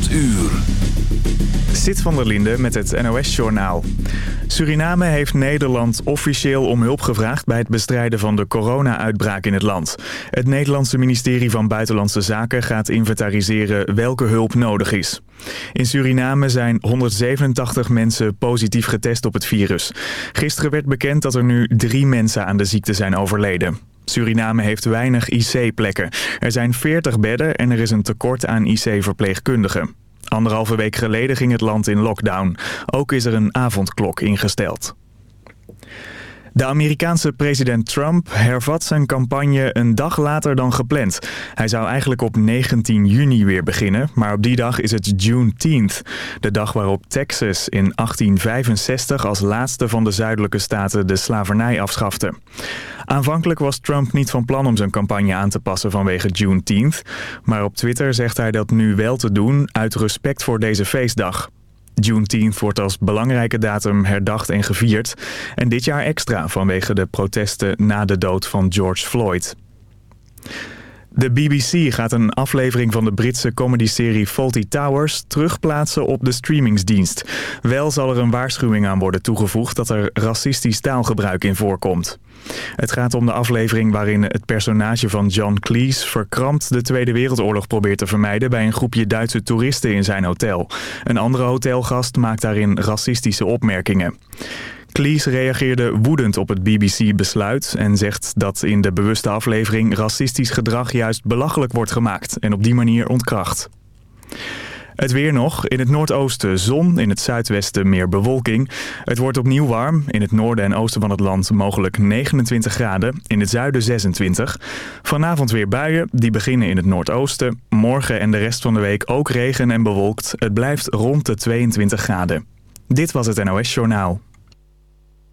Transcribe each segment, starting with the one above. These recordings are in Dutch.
8 uur. Sit van der Linde met het NOS-journaal. Suriname heeft Nederland officieel om hulp gevraagd... bij het bestrijden van de corona-uitbraak in het land. Het Nederlandse ministerie van Buitenlandse Zaken gaat inventariseren... welke hulp nodig is. In Suriname zijn 187 mensen positief getest op het virus. Gisteren werd bekend dat er nu drie mensen aan de ziekte zijn overleden. Suriname heeft weinig IC-plekken. Er zijn 40 bedden en er is een tekort aan IC-verpleegkundigen. Anderhalve week geleden ging het land in lockdown. Ook is er een avondklok ingesteld. De Amerikaanse president Trump hervat zijn campagne een dag later dan gepland. Hij zou eigenlijk op 19 juni weer beginnen, maar op die dag is het Juneteenth. De dag waarop Texas in 1865 als laatste van de zuidelijke staten de slavernij afschafte. Aanvankelijk was Trump niet van plan om zijn campagne aan te passen vanwege Juneteenth. Maar op Twitter zegt hij dat nu wel te doen uit respect voor deze feestdag. Juneteenth wordt als belangrijke datum herdacht en gevierd. En dit jaar extra vanwege de protesten na de dood van George Floyd. De BBC gaat een aflevering van de Britse comedyserie Faulty Towers terugplaatsen op de streamingsdienst. Wel zal er een waarschuwing aan worden toegevoegd dat er racistisch taalgebruik in voorkomt. Het gaat om de aflevering waarin het personage van John Cleese verkrampt de Tweede Wereldoorlog probeert te vermijden bij een groepje Duitse toeristen in zijn hotel. Een andere hotelgast maakt daarin racistische opmerkingen. Cleese reageerde woedend op het BBC-besluit en zegt dat in de bewuste aflevering racistisch gedrag juist belachelijk wordt gemaakt en op die manier ontkracht. Het weer nog. In het noordoosten zon, in het zuidwesten meer bewolking. Het wordt opnieuw warm. In het noorden en oosten van het land mogelijk 29 graden. In het zuiden 26. Vanavond weer buien. Die beginnen in het noordoosten. Morgen en de rest van de week ook regen en bewolkt. Het blijft rond de 22 graden. Dit was het NOS Journaal.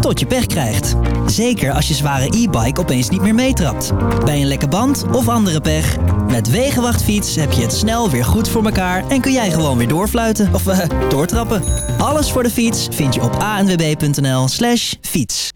tot je pech krijgt. Zeker als je zware e-bike opeens niet meer meetrapt. Bij een lekke band of andere pech. Met Wegenwachtfiets heb je het snel weer goed voor elkaar... en kun jij gewoon weer doorfluiten of uh, doortrappen. Alles voor de fiets vind je op anwb.nl slash fiets.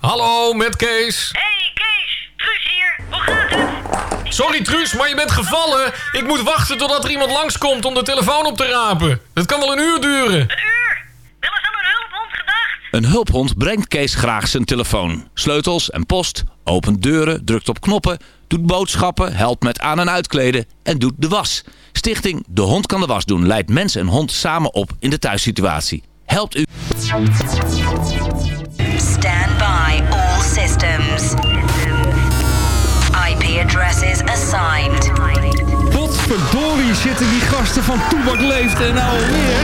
Hallo, met Kees. Hey Kees, Truus hier. Hoe gaat het? Sorry Truus, maar je bent gevallen. Ik moet wachten totdat er iemand langskomt om de telefoon op te rapen. Dat kan wel een uur duren. Een uur? Wel eens aan een hulphond gedacht? Een hulphond brengt Kees graag zijn telefoon. Sleutels en post, opent deuren, drukt op knoppen, doet boodschappen, helpt met aan- en uitkleden en doet de was. Stichting De Hond kan de was doen leidt mens en hond samen op in de thuissituatie. Helpt u... Stand by all systems. IP addresses assigned. Potverdorie zitten die gasten van Toebak Leeft en nou alweer.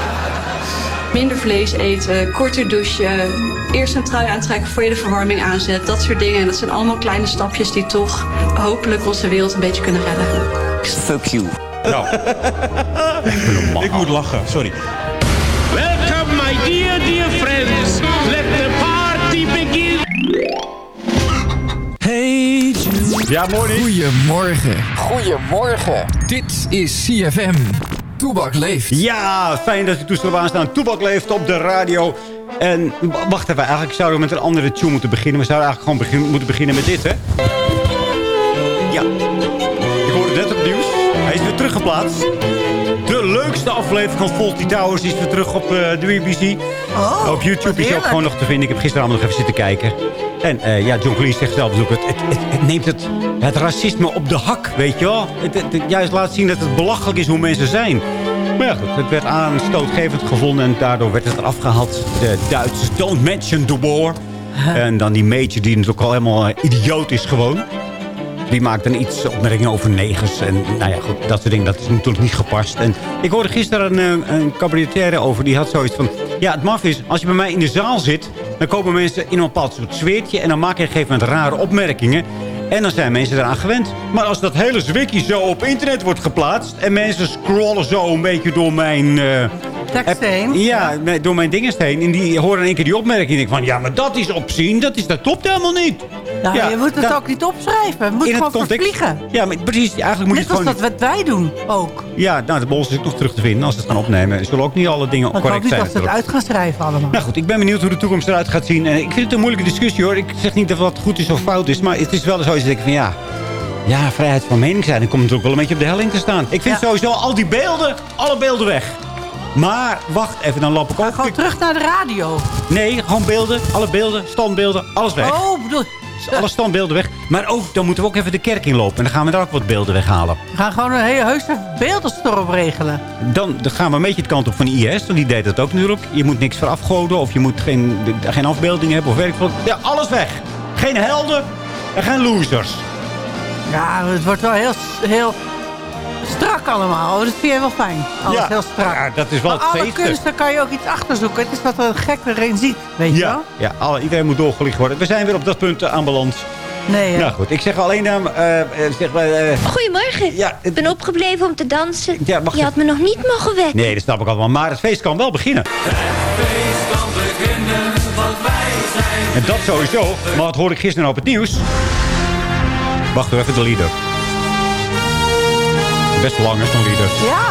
Minder vlees eten, korter douchen, eerst een trui aantrekken voor je de verwarming aanzet. Dat soort dingen. En dat zijn allemaal kleine stapjes die toch hopelijk onze wereld een beetje kunnen redden. Fuck you. Nou. ik moet lachen, sorry. Welcome my dear, dear friends. Let the party begin. Hey Jude. Ja, morgen. Goedemorgen. Goedemorgen. Dit is CFM. Toebak leeft. Ja, fijn dat u toestel aanstaan. Toebak leeft op de radio. En wacht even, eigenlijk zouden we met een andere tune moeten beginnen. We zouden eigenlijk gewoon begin, moeten beginnen met dit, hè? Ja. Ik hoorde net op het nieuws. Hij is weer teruggeplaatst. de leukste aflevering van Faulty Towers is weer terug op eh, de BBC. Oh, op YouTube is hij ook gewoon nog te vinden. Ik heb gisteravond nog even zitten kijken. En eh, ja, John Cleese zegt zelf ook, het, het, het, het neemt het, het racisme op de hak, weet je wel. Het, het, het juist laat zien dat het belachelijk is hoe mensen zijn. Maar ja, goed, het werd aanstootgevend gevonden en daardoor werd het eraf gehaald. De Duitsers, don't mention the war. En dan die Major, die natuurlijk al helemaal eh, idioot is gewoon. Die maakt dan iets opmerkingen over negers. En nou ja, goed, dat soort dingen. Dat is natuurlijk niet gepast. En ik hoorde gisteren een, eh, een cabaretier over. Die had zoiets van... Ja, het maf is, als je bij mij in de zaal zit... dan komen mensen in een bepaald soort sfeertje... en dan maak je een gegeven moment rare opmerkingen. En dan zijn mensen eraan gewend. Maar als dat hele zwikkie zo op internet wordt geplaatst... en mensen scrollen zo een beetje door mijn... eh, Tekst heen. Ja, door mijn dinges heen. En die horen in één keer die opmerking. En ik van, ja, maar dat is opzien. Dat, is, dat klopt helemaal niet. Nou, Ja, je moet het dat- ook niet opschrijven. Moet gewoon context- vervliegen. Ja, maar precies. Eigenlijk moet Net je het gewoon... dat wat wij doen ook. Ja, nou, de bols is ook nog terug te vinden. Als ze het gaan opnemen, zullen ook niet alle dingen Ik hoop correct niet zijn. dat ze het natuurlijk. uit gaan schrijven allemaal. Nou goed, ik ben benieuwd hoe de toekomst eruit gaat zien. En ik vind het een moeilijke discussie hoor. Ik zeg niet dat wat goed is of fout is. Maar het is wel zo dat ik van ja... Ja, vrijheid van mening zijn. Dan komt het ook wel een beetje op de helling te staan. Ik vind sowieso al die beelden, alle beelden weg. Maar wacht even, dan loop ik ook... Gewoon terug naar de radio. Nee, gewoon beelden, alle beelden, standbeelden, alles weg. Oh, bedoel... Alle standbeelden weg. Maar ook, dan moeten we ook even de kerk inlopen. En dan gaan we daar ook wat beelden weghalen. We gaan gewoon een hele heuse beeldenstorm regelen. Dan, dan gaan we een beetje het kant op van IS. Want die deed dat ook natuurlijk. Je moet niks voor afgoden. Of je moet geen, geen afbeelding hebben. Of werk van. Ja, alles weg. Geen helden en geen losers. Ja, het wordt wel heel, heel strak allemaal. Dat vind jij wel fijn. Alles Ja. heel strak. Ja, dat is wel maar het alle feesten. kunsten kan je ook iets achterzoeken. Het is wat er gek erin ziet, weet je Ja, wel? ja alle, iedereen moet doorgelicht worden. We zijn weer op dat punt eh, aanbeland. Nee, hè? Nou goed, ik zeg alleen... eh, eh, eh, zeg maar, eh, Goedemorgen. Ik ben opgebleven om te dansen. Ja, wacht Je had me nog niet mogen wekken. nee, dat snap ik allemaal. Maar het feest kan wel beginnen. En dat sowieso. Maar wat hoorde ik gisteren op het nieuws? Wacht even de lieder. Best lang is zo'n lieder. Ja.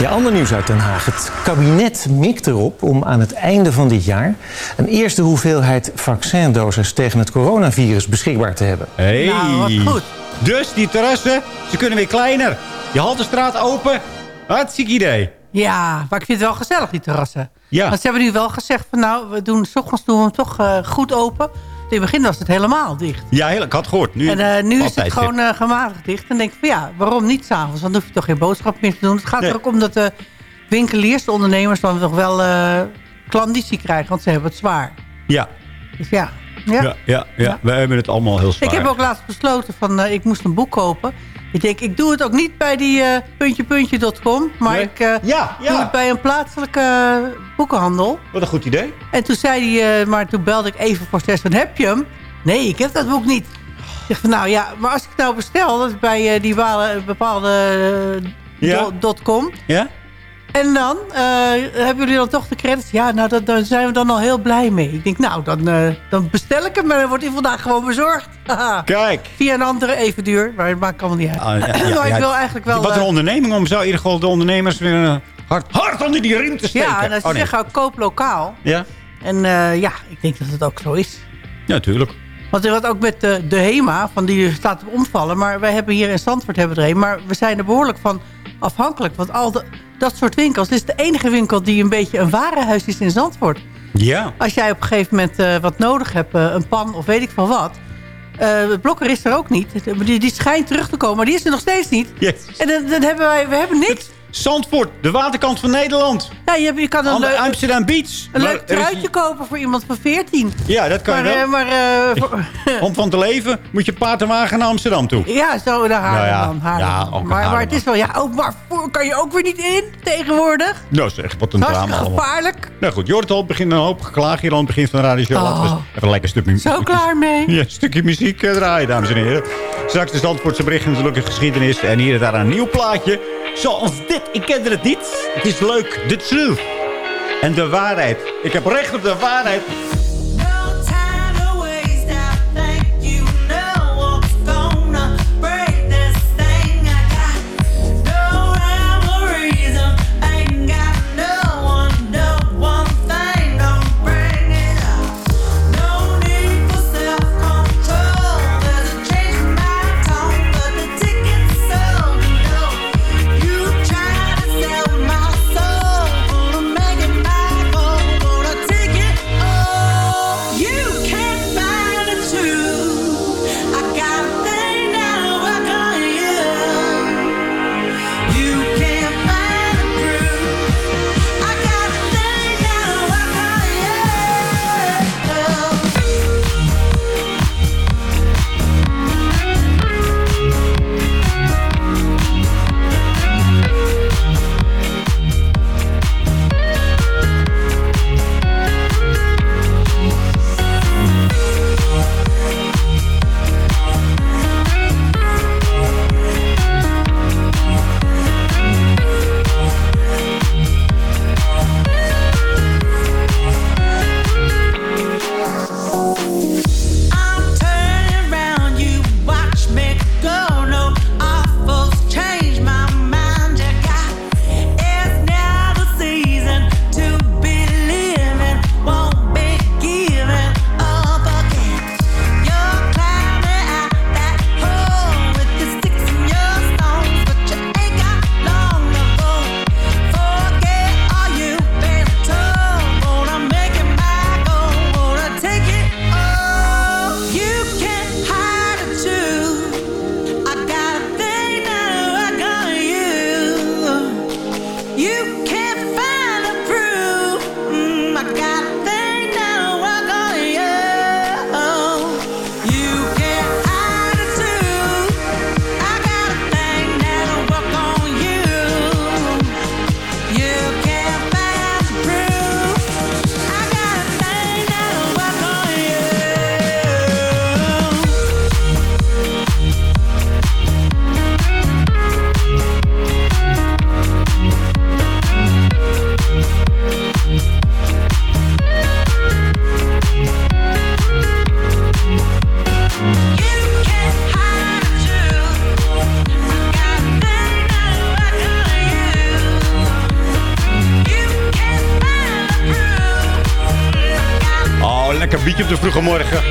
Ja, ander nieuws uit Den Haag. Het kabinet mikt erop om aan het einde van dit jaar... een eerste hoeveelheid vaccindoses tegen het coronavirus beschikbaar te hebben. Hey. Nou, wat goed. Dus die terrassen, ze kunnen weer kleiner. Je Haltestraat open. Hartstikke idee. Ja, maar ik vind het wel gezellig, die terrassen. Ja. Want ze hebben nu wel gezegd van nou, we doen, s ochtends doen we hem toch eh, goed open. In het begin was het helemaal dicht. Ja, heel, ik had gehoord. Nu, en eh, nu is het gewoon eh, gematigd dicht. En denk ik van ja, waarom niet s'avonds? Dan hoef je toch geen boodschap meer te doen. Het gaat Nee. er ook om dat de winkeliers, de ondernemers... dan nog wel eh klanditie krijgen, want ze hebben het zwaar. Ja. Dus ja. ja. Ja, ja, ja. We hebben het allemaal heel zwaar. Ik heb ook laatst besloten van ik moest een boek kopen. Ik denk, ik doe het ook niet bij die eh puntje puntje.com. Maar Nee? ik eh, Ja, ja. doe het bij een plaatselijke eh, boekenhandel. Wat een goed idee. En toen zei hij, eh, maar toen belde ik even voor zes van, heb je hem? Nee, ik heb dat boek niet. Ik zeg van, nou ja, maar als ik het nou bestel, dat is bij eh, die bepaalde eh, Ja. do- dot .com. Ja? En dan, eh, hebben jullie dan toch de credits? Ja, nou, dat, daar zijn we dan al heel blij mee. Ik denk, nou, dan, eh, dan bestel ik hem en dan wordt hij vandaag gewoon bezorgd. Kijk. Via een andere even duur, maar het maakt allemaal niet uit. Ah, ja, ja, maar ik wil eigenlijk wel... Wat een eh, onderneming om zo in ieder geval de ondernemers weer hard, hard onder die riem te steken. ja, en ze Oh, nee. zeggen ook koop lokaal. Ja? En ja, ik denk dat het ook zo is. Ja, natuurlijk. Want er wat ook met de, de HEMA, van die staat op omvallen. Maar wij hebben hier in Zandvoort hebben we er een. Maar we zijn er behoorlijk van afhankelijk. Want al de, dat soort winkels, dit is de enige winkel die een beetje een warenhuis is in Zandvoort. Ja. Als jij op een gegeven moment eh, wat nodig hebt, eh, een pan of weet ik veel wat. het blokker is er ook niet. Die, die schijnt terug te komen, maar die is er nog steeds niet. Yes. En dan, dan hebben wij, we hebben niks. Zandvoort, de waterkant van Nederland. Ja, je, je kan een, leuk- Amsterdam Beach. een Maar leuk is- truitje kopen voor iemand van 14. Ja, dat kan maar, je wel. eh, maar eh, voor- Om van te leven moet je paard en wagen naar Amsterdam toe. Ja, zo naar Haarlem Nou ja, ook maar, maar het is wel, ja, ook waarvoor kan je ook weer niet in tegenwoordig? Nou zeg, wat een Hartstikke drama gevaarlijk. Nou goed, Jortal begint een hoop geklaag hier aan het begin van de radio. Oh. Eens even een lekker stuk muziek. Zo klaar mee. Ja, een stukje muziek eh, draaien, dames en heren. Straks de Zandvoortse berichten natuurlijk in geschiedenis. En hier en daar een nieuw plaatje. Zoals dit. Ik kende het niet. Het is leuk. The truth. En de waarheid. Ik heb recht op de waarheid. De vroege morgen.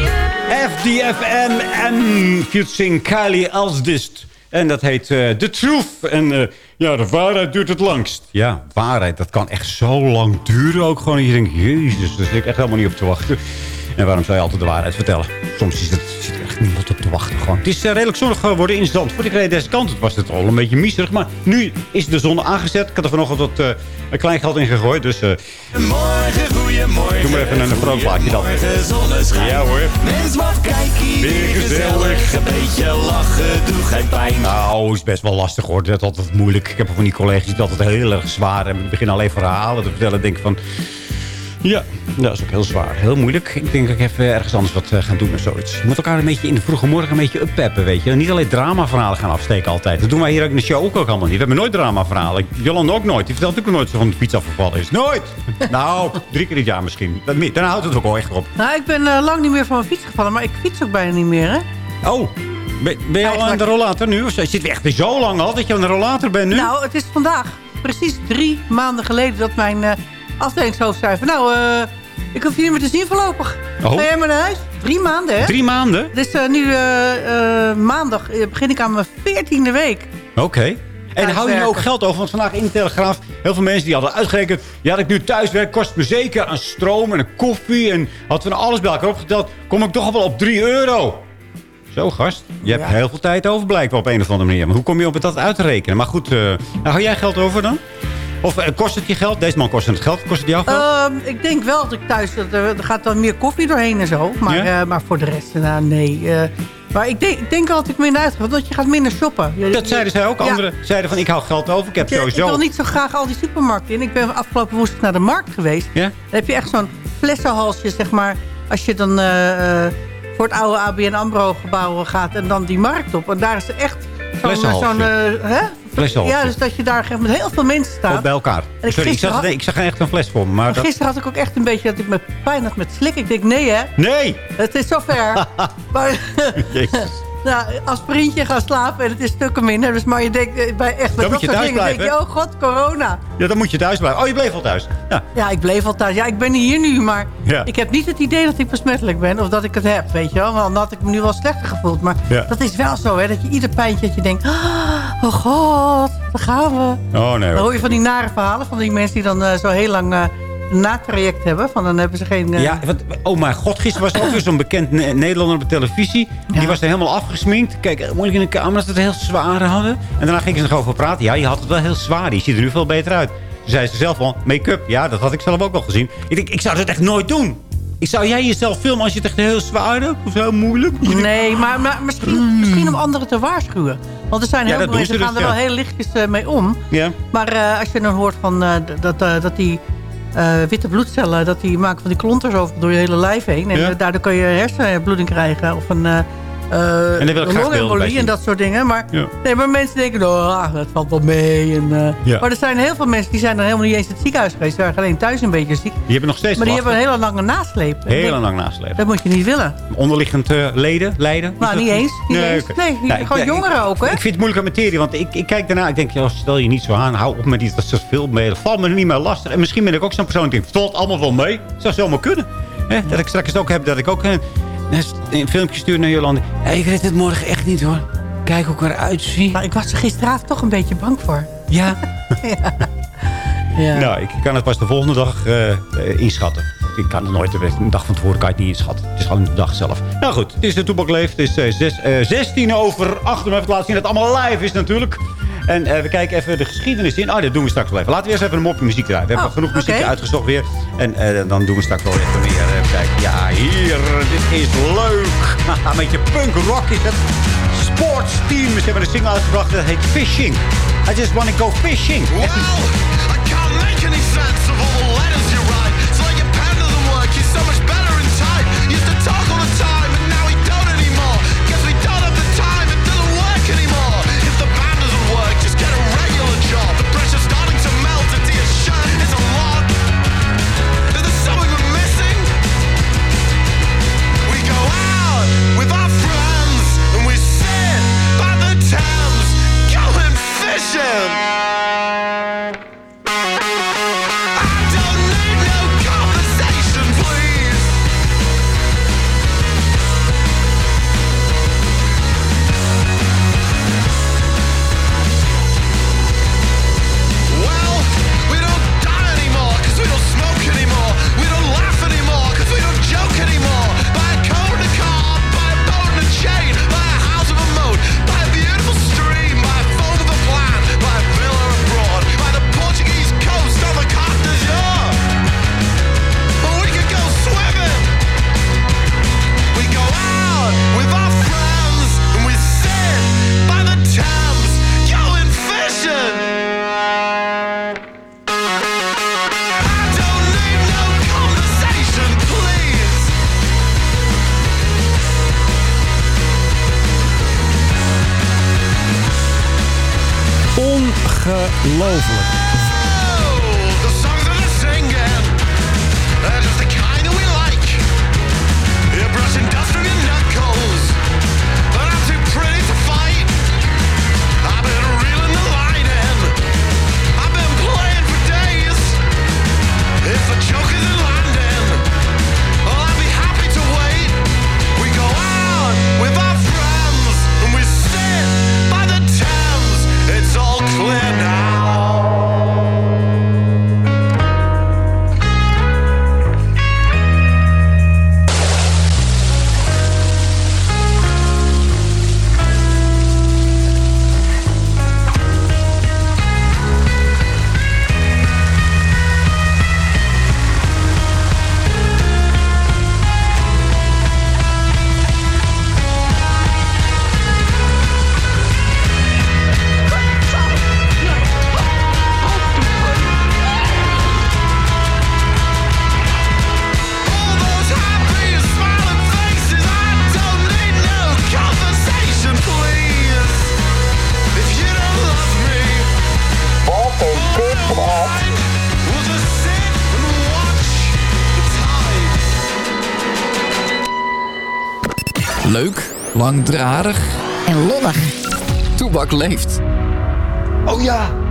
FDFM en featuring Kylie Elsdist. En dat heet eh The Truth. En eh, ja, de waarheid duurt het langst. Ja, waarheid, dat kan echt zo lang duren ook gewoon. Je denkt, jezus, daar zit ik echt helemaal niet op te wachten. En waarom zou je altijd de waarheid vertellen? Soms is het, echt niemand op te wachten. Gewoon. Het is eh, redelijk zonnig geworden in Zandvoort. Ik reed deze kant. Het was het al een beetje miserig. Maar nu is de zon aangezet. Ik had er vanochtend wat eh, een klein geld in gegooid. Dus eh, Morgen, goeiemorgen. doe maar even een vrolijk plaatje dan. Zonneschijn. Ja hoor. Mens, wat kijk hier Weer gezellig. Een beetje lachen, doe geen pijn. Nou, is best wel lastig hoor. Dat is altijd moeilijk. Ik heb van die collega's die dat altijd heel erg zwaar hebben. Die beginnen alleen verhalen te vertellen. denk van... Ja, dat is ook heel zwaar. Heel moeilijk. Ik denk dat ik even ergens anders wat eh, gaan doen of zoiets. Je moet elkaar een beetje in de vroege morgen een beetje uppeppen, weet je. Niet alleen dramaverhalen gaan afsteken altijd. Dat doen wij hier ook in de show ook, ook allemaal niet. We hebben nooit dramaverhalen. Jolanda ook nooit. Die vertelt ook nooit zo van de pizza vervallen is. Nooit! nou, drie keer dit jaar misschien. Dan houdt het ook wel echt op. Nou, ik ben eh, lang niet meer van mijn fiets gevallen, maar ik fiets ook bijna niet meer, hè? Oh, ben, ben je al aan de rollator nu? Of zit je echt zo lang al dat je aan de rollator bent nu? Nou, het is vandaag precies drie maanden geleden dat mijn eh afdelingshoofd zei van... Nou, eh, ik hoef je niet meer te zien voorlopig. Oh. Ga jij maar naar huis? Drie maanden, hè? Drie maanden? Dus eh, nu eh, maandag begin ik aan mijn veertiende week. Oké. En hou je nou ook geld over? Want vandaag in de Telegraaf, heel veel mensen die hadden uitgerekend... ja, dat ik nu thuis werk, kost me zeker aan stroom en een koffie... en had van alles bij elkaar opgeteld... kom ik toch al wel op 3 euro. Zo, gast. Je hebt heel veel tijd over blijkbaar op een of andere manier. Maar hoe kom je op dat uit te rekenen? Maar goed, nou, hou jij geld over dan? Of eh, kost het je geld? Deze man kost het geld. Kost het jou geld? Ehm, ik denk wel dat ik thuis... Dat er, er gaat dan meer koffie doorheen en zo. Maar, Ja? eh, maar voor de rest, nou, nee. eh, maar ik denk, ik denk ik minder uitga. Want je gaat minder shoppen. Je- dat zeiden zij ook. Ja. Anderen zeiden van, ik hou geld over. Ik heb Ja, ik sowieso... wil niet zo graag al die supermarkten in. Ik ben afgelopen woensdag naar de markt geweest. Ja? Dan heb je echt zo'n flessenhalsje, zeg maar. Als je dan eh, eh, voor het oude ABN AMRO gebouw gaat en dan die markt op. En daar is er echt zo'n... Zo'n Ja, dus dat je daar met heel veel mensen staat. Bij elkaar. En ik Sorry, ik zag, had- ik zag echt een fles voor me. Maar dat... Gisteren had ik ook echt een beetje dat ik met pijn had met slik. Ik denk, nee hè, Nee! het is zover. maar Jezus. Nou, aspirintje gaan slapen en het is stukken minder. Dus maar je denkt eh, bij echt dat soort thuis dingen. denk je, blijven, oh god, corona. Ja, dan moet je thuis blijven. Oh, je bleef al thuis. Ja. Ja, ik bleef altijd. Ja, ik ben hier nu, maar Ja. ik heb niet het idee dat ik besmettelijk ben. Of dat ik het heb, weet je wel. Want dan had ik me nu wel slechter gevoeld. Maar Ja. dat is wel zo, hè. Dat je ieder pijntje dat je denkt... "Ah, Oh god, daar gaan we. Oh, nee. Dan hoor. hoor je van die nare verhalen. Van die mensen die dan eh, zo heel lang eh, natraject hebben. Van dan hebben ze geen... eh, Ja, want, oh mijn god, gisteren was er ook weer zo'n bekend Ne- Nederlander op de televisie. Die was er helemaal afgesminkt. Kijk, eh, moeilijk in de camera dat ze het heel zwaar hadden. En daarna ging ze nog over praten. Ja, je had het wel heel zwaar. Je ziet er nu veel beter uit. Toen zei ze zelf al, make-up. Ja, dat had ik zelf ook al gezien. Ik denk, ik zou dat echt nooit doen. Ik zou jij jezelf filmen als je het echt heel zwaar hebt? Of heel moeilijk? Nee, maar, maar misschien, misschien om anderen te waarschuwen. Want er zijn Hmm. Ja, heel veel mensen die gaan dus, er ja. wel heel lichtjes eh, mee om. Ja. Maar als je dan hoort van, dat, dat die witte bloedcellen... dat die maken van die klonters over door je hele lijf heen. En Ja. eh, daardoor kun je hersenbloeding krijgen. Of een, eh eh, daar wil ik graag zien. en dat soort dingen. Maar, Ja. nee, maar mensen denken, oh, ah, dat valt wel mee. En, eh, Ja. Maar er zijn heel veel mensen die zijn dan helemaal niet eens in het ziekenhuis geweest. Ze waren alleen thuis een beetje ziek. Die hebben nog steeds Maar die hebben een hele lange nasleep. En Heel denk- lang naslepen. Dat moet je niet willen. Onderliggend eh, leden, lijden? Nou, dat- niet eens. Niet eens. Nee, ik- gewoon ik- jongeren ook, hè? Ik vind het moeilijke materie, want ik, ik kijk daarna. Ik denk, joh, stel je niet zo aan. Hou op met iets dat ze veel mee. Dat valt me niet meer lastig. En misschien ben ik ook zo'n persoon die denkt, valt allemaal wel mee. Zou zomaar kunnen. Hè? Dat ik straks ook heb dat ik ook een, een filmpje stuur naar Jolande. Hey, ik red het morgen echt niet hoor. Kijk hoe ik eruit zie. Maar ik was er gisteravond toch een beetje bang voor. Ja. Ja. Nou, ik kan het pas de volgende dag eh, eh, inschatten. Ik kan het nooit, een dag van tevoren kan je het niet inschatten. Het is gewoon de dag zelf. Nou goed, het is de Toepak Leef. Het is eh, zes, eh, 16 over 8. Om even te laten zien dat het allemaal live is natuurlijk. En eh, we kijken even de geschiedenis in. Oh, dat doen we straks wel even. Laten we eerst even een mopje muziek draaien. We hebben Oh, genoeg muziek uitgezocht weer. En eh, dan doen we straks wel even meer. eh, Even kijken. Ja, hier. Dit is leuk. Een beetje punk rock is het. Sportsteam. Ze hebben een single uitgebracht. Dat heet Fishing. I just wanna go fishing. Langdradig En lollig. Toebak leeft. Oh ja.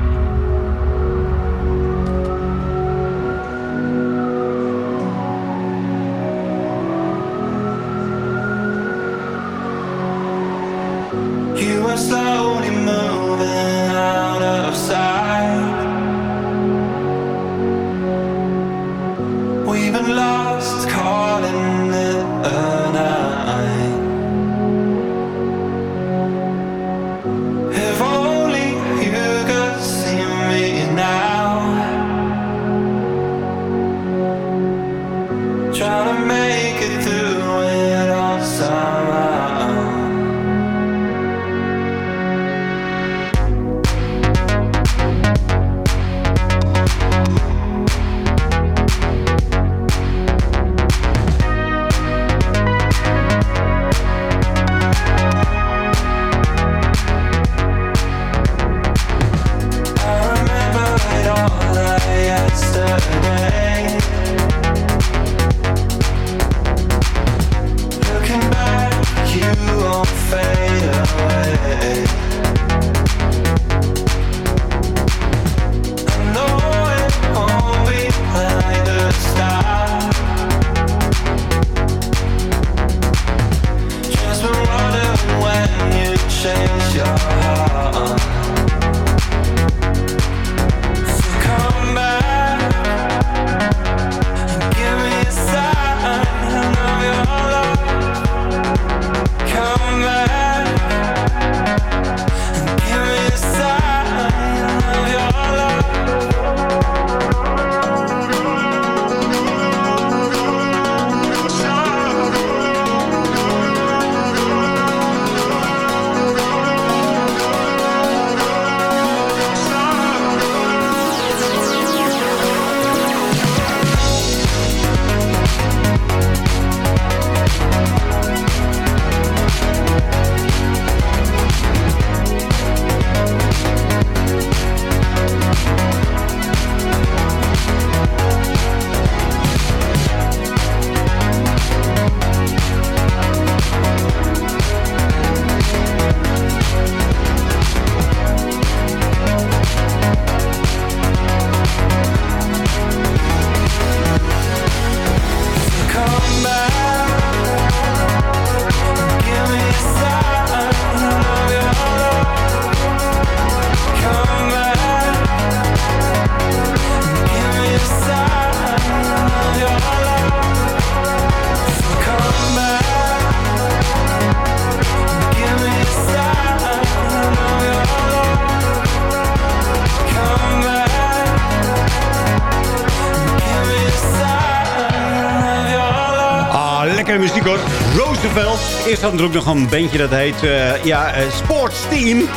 Roosevelt. Eerst had nog een bandje dat heet eh, ja, eh, Sports Team.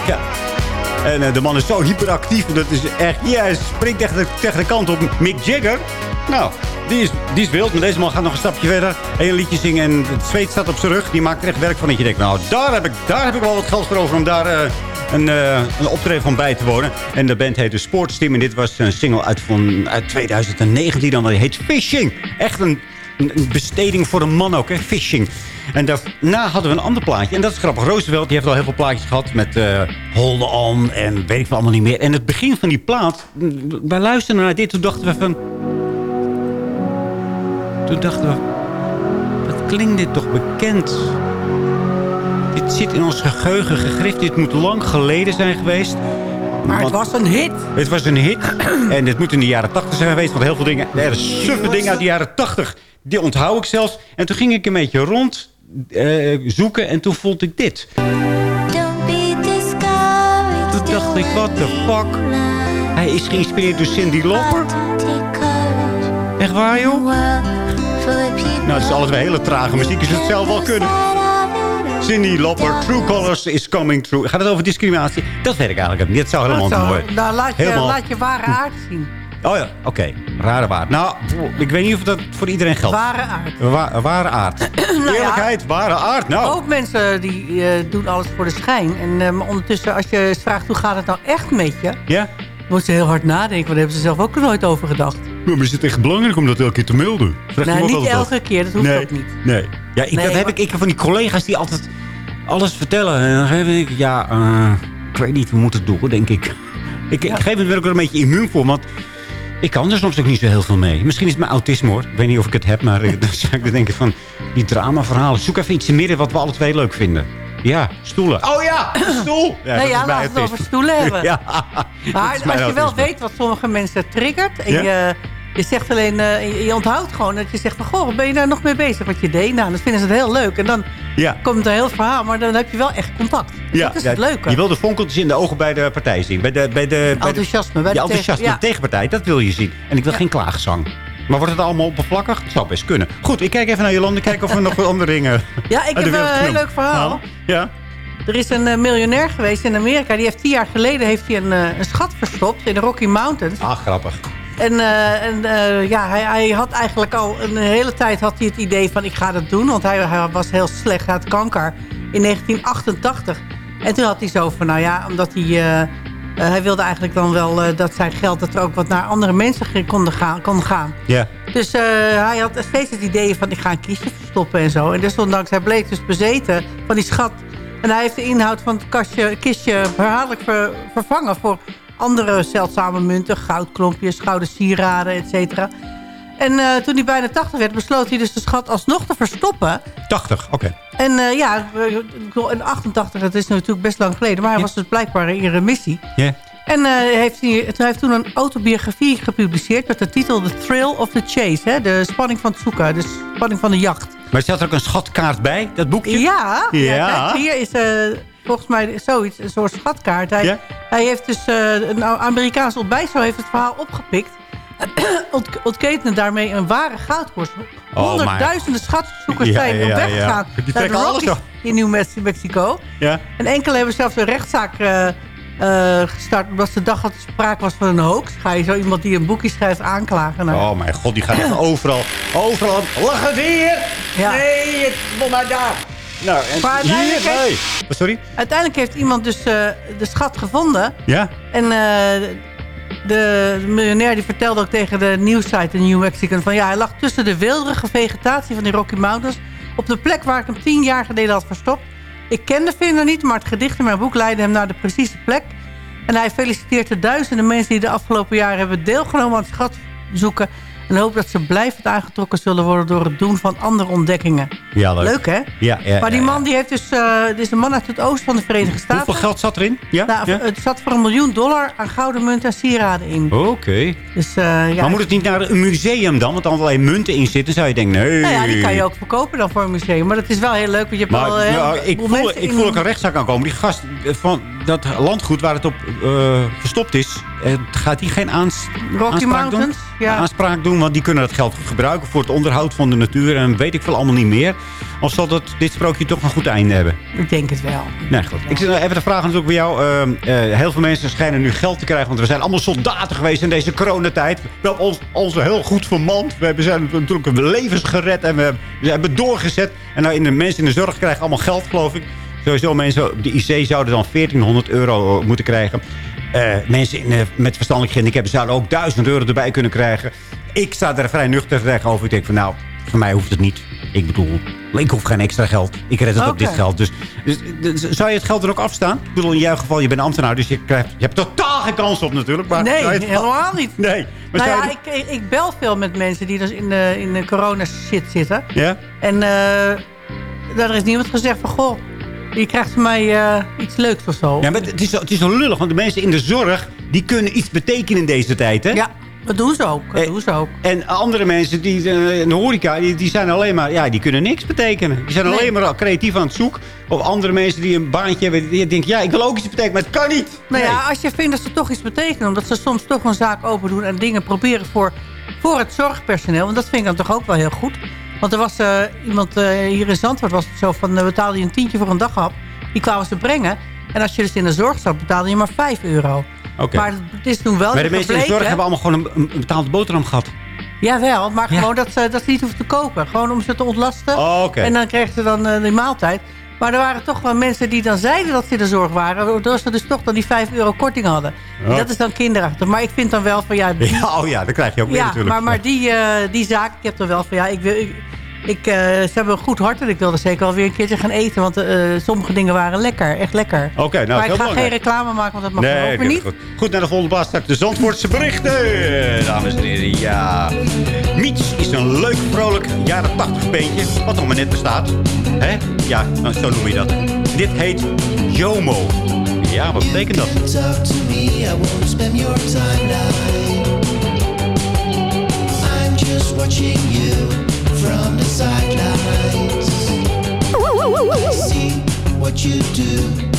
En eh, de man is zo hyperactief. Dat is echt, ja, hij springt de, tegen de kant op Mick Jagger. Nou, die is, die is wild. Maar deze man gaat nog een stapje verder. Eén liedje zingen en het zweet staat op zijn rug. Die maakt er echt werk van. Dat je denkt, nou, daar heb ik, daar heb ik wel wat geld voor over om daar... een, eh, een optreden van bij te wonen. En de band heet de Sportsteam. En dit was een single uit, van, uit 2019 dan. Die heet Fishing. Echt een, een besteding voor een man ook, hè? Fishing. En daarna hadden we een ander plaatje. En dat is grappig. Roosevelt die heeft al heel veel plaatjes gehad met eh Hold On en weet ik veel allemaal niet meer. En het begin van die plaat, wij luisterden naar dit. Toen dachten we van... Toen dachten we... Wat klinkt dit toch bekend? Dit zit in ons geheugen gegrift. Dit moet lang geleden zijn geweest. Maar het was een hit. Het was een hit. en dit moet in de jaren 80 zijn geweest. Want heel veel dingen... Er is suffe dingen uit de jaren 80. Die onthoud ik zelfs. En toen ging ik een beetje rond eh, zoeken. En toen vond ik dit. Toen dacht ik, what the fuck? Hij is geïnspireerd door Cindy Lauper. Echt waar, joh? Nou, het is alles weer hele trage muziek. Dus het zelf wel kunnen. Cindy Lauper, True Colors is coming true. Gaat het over discriminatie? Dat weet ik eigenlijk niet. Dat zou helemaal Dat niet zou- mooi. Nou, laat je, Helemaal- laat je ware aard zien. Oh ja, oké. Rare waard. Nou, ik weet niet of dat voor iedereen geldt. Ware aard. Wa- ware aard. Nou ja, Eerlijkheid, ware aard. Nou, Ook mensen die eh, doen alles voor de schijn. En eh, ondertussen, als je vraagt hoe gaat het nou echt met je... ja? moet ze heel hard nadenken. Want daar hebben ze zelf ook nooit over gedacht. Maar is het echt belangrijk om dat elke keer te melden? Vraagt Nee, niet elke keer. Dat hoeft nee, ook niet. Nee. Ja, ik, Nee, dat heb maar- ik, ik heb van die collega's die altijd alles vertellen. En dan geef ik, ja, eh, ik weet niet, we moeten het doen, denk ik. Ik, ik geef het wel ook er een beetje immuun voor, want ik kan er soms ook niet zo heel veel mee. Misschien is het mijn autisme, hoor. Ik weet niet of ik het heb, maar eh, dan zou ik denken van... die dramaverhalen, zoek even iets in midden wat we alle twee leuk vinden. Ja, stoelen. Oh ja, stoel! Ja, nee, ja, laten we het over stoelen hebben. Ja, Maar als je wel weet wat sommige mensen triggert... en Ja? je, je zegt alleen, eh, je, onthoudt gewoon dat je zegt van... goh, ben je daar nog mee bezig wat je deed? Nou, dan vinden ze het heel leuk. En dan Ja. komt er een heel verhaal, maar dan heb je wel echt contact. dat is ja, het leuke. Je wil de vonkeltjes in de ogen bij de partij zien. Bij de, bij de, bij Enthousiasme, bij de ja, enthousiasme. ja. De tegenpartij, dat wil je zien. En ik wil geen klaagzang. Maar wordt het allemaal oppervlakkig? Dat zou best kunnen. Goed, ik kijk even naar Jolande. Kijken of we nog wat andere dingen Ja, ik heb een heel leuk verhaal. Ja. Er is een eh, miljonair geweest in Amerika. Die heeft tien jaar geleden heeft hij een, eh, een schat verstopt in de Rocky Mountains. Ah, grappig. En, eh, en eh, ja, hij, hij had eigenlijk al een hele tijd had hij het idee van ik ga dat doen. Want hij, hij was heel slecht, hij had kanker in 1988. En toen had hij zo van, nou ja, omdat hij... eh, hij wilde eigenlijk dan wel dat zijn geld dat er ook wat naar andere mensen konden gaan, kon gaan. Ja. Dus hij had steeds het idee van ik ga een kistje verstoppen en zo. En desondanks hij bleek dus bezeten van die schat. En hij heeft de inhoud van het kastje, kistje herhaaldelijk ver- vervangen voor andere zeldzame munten. Goudklompjes, gouden sieraden, et cetera. En eh, toen hij bijna 80 werd, besloot hij dus de schat alsnog te verstoppen. 80, oké. En eh, ja, bedoel, in 88, dat is natuurlijk best lang geleden. Maar hij was dus blijkbaar in remissie. Ja. En eh, heeft hij, hij heeft toen een autobiografie gepubliceerd... met de titel The Thrill of the Chase. Hè? De spanning van het zoeken, de spanning van de jacht. Maar zat er ook een schatkaart bij, dat boekje? Ja, Ja. ja, kijk, hier is eh, volgens mij zoiets, een soort schatkaart. Hij, Ja? Hij heeft dus, eh, een Amerikaans ontbijtzo heeft het verhaal opgepikt... ont ontketenen daarmee een ware goudkoers. Oh, Honderdduizenden schatzoekers zijn ja, op weg ja. gegaan Die naar de trekken alles Rockies in New Mex- Mexico. Ja. En enkele hebben zelfs een rechtszaak eh, eh, gestart... omdat ze dachten dat er sprake was van een hoax. Ga je zo iemand die een boekje schrijft aanklagen? Nou, Oh mijn god, die gaat echt overal. Overal. Hier? Ja. Nee, het maar daar. Nou, en Maar uiteindelijk nee. heeft- Wat, Sorry? Uiteindelijk heeft iemand dus eh, de schat gevonden... Ja? En eh, de miljonair die vertelde ook tegen de nieuwsite de New Mexican... van ja, hij lag tussen de wilderige vegetatie van die Rocky Mountains... op de plek waar ik hem tien jaar geleden had verstopt. Ik ken de vinder niet, maar het gedicht in mijn boek leidde hem naar de precieze plek. En hij feliciteert de duizenden mensen die de afgelopen jaren hebben deelgenomen aan het schat zoeken... en hoopt dat ze blijvend aangetrokken zullen worden door het doen van andere ontdekkingen. Ja, leuk. Leuk, hè? Ja, ja, maar die man die heeft dus... eh dit is een man uit het oosten van de Verenigde Staten. Hoeveel geld zat erin? Ja? Nou? Het zat voor een miljoen dollar aan gouden munten en sieraden in. Oké. Dus, eh, ja, Maar moet het niet naar een museum dan? Want er allerlei munten in zitten. zou je denken, nee. Nou ja, die kan je ook verkopen dan voor een museum. Maar dat is wel heel leuk, want je hebt Maar wel heel nou, ik, voel, ik voel ook een rechtszaak aankomen. Die gast eh, van dat landgoed waar het op eh, verstopt is... eh, gaat die geen aans Rocky aanspraak Mountains, doen? ja. Aanspraak doen, want die kunnen dat geld gebruiken... voor het onderhoud van de natuur en weet ik veel allemaal niet meer. Of zal dat, dit sprookje toch een goed einde hebben? Ik denk het wel. Nee, goed. Ik zit even de vraag natuurlijk bij jou. Eh, eh, heel veel mensen schijnen nu geld te krijgen. Want we zijn allemaal soldaten geweest in deze coronatijd. We hebben ons, ons heel goed vermand. We hebben zijn natuurlijk levens gered. En we, we hebben doorgezet. En nou in de mensen in de zorg krijgen allemaal geld, geloof ik. Sowieso mensen op de IC zouden dan 1400 euro moeten krijgen. Eh, mensen in, eh, met verstandelijk gehandicapten zouden ook 1000 euro erbij kunnen krijgen. Ik sta er vrij nuchter tegenover. Ik denk van nou, voor mij hoeft het niet. Ik bedoel, ik hoef geen extra geld. Ik red het op dit geld. Dus, dus, dus zou je het geld er ook afstaan? Ik bedoel, in jouw geval, je bent ambtenaar. Dus je, krijgt, je hebt totaal geen kans op natuurlijk. Maar Nee, helemaal niet. Nee. Maar nou ja, je- ik, ik bel veel met mensen die dus in de, in de corona shit zitten. Ja? En eh daar is niemand gezegd van, goh, je krijgt van mij eh, iets leuks of zo. Ja, maar het is, zo- het is zo lullig, want de mensen in de zorg... die kunnen iets betekenen in deze tijd, hè? Ja, dat doen ze ook. Dat doen ze ook. En andere mensen die eh, in de horeca, die, die zijn alleen maar... Ja, die kunnen niks betekenen. Die zijn Nee. alleen maar creatief aan het zoeken. Of andere mensen die een baantje hebben... die denken, ja, ik wil ook iets betekenen, maar het kan niet. Nou Nee. ja, als je vindt dat ze toch iets betekenen... omdat ze soms toch een zaak open doen... en dingen proberen voor, voor het zorgpersoneel... want dat vind ik dan toch ook wel heel goed. Want er was eh, iemand eh, hier in Zandvoort... was het zo van, uh, betaalde je een tientje voor een daghap... die kwamen ze brengen. En als je dus in de zorg zat, betaalde je maar 5 euro. Maar het is toen wel Maar de mensen in de zorg hebben allemaal gewoon een, een betaalde boterham gehad. Jawel, maar gewoon dat ze, dat ze niet hoeven te koken. Gewoon om ze te ontlasten. Oh. En dan kregen ze dan eh, die maaltijd. Maar er waren toch wel mensen die dan zeiden dat ze de zorg waren. Waardoor ze dus toch dan die 5 euro korting hadden. En Oh. dat is dan kinderachtig. Maar ik vind dan wel van ja... die- Ja, oh ja, dat krijg je ook weer ja, natuurlijk. maar, maar die, eh, die zaak, ik heb dan wel van ja, ik wil... Ik, ik, eh, ze hebben een goed hart en ik wilde zeker wel weer een keertje gaan eten. Want eh, sommige dingen waren lekker, echt lekker. Oké, nou, maar ik ga belangrijk. geen reclame maken, want dat mag dan ook Nee, weer niet. goed. goed, naar de volgende plaats straks de Zandvoortse berichten. Dames en heren, ja. Miets is een leuk, vrolijk jaren 80 beentje. Wat nog maar net bestaat. Hè? Ja, nou, zo noem je dat. Dit heet Jomo. Ja, wat betekent dat? I'm just watching you sidelines. See what you do.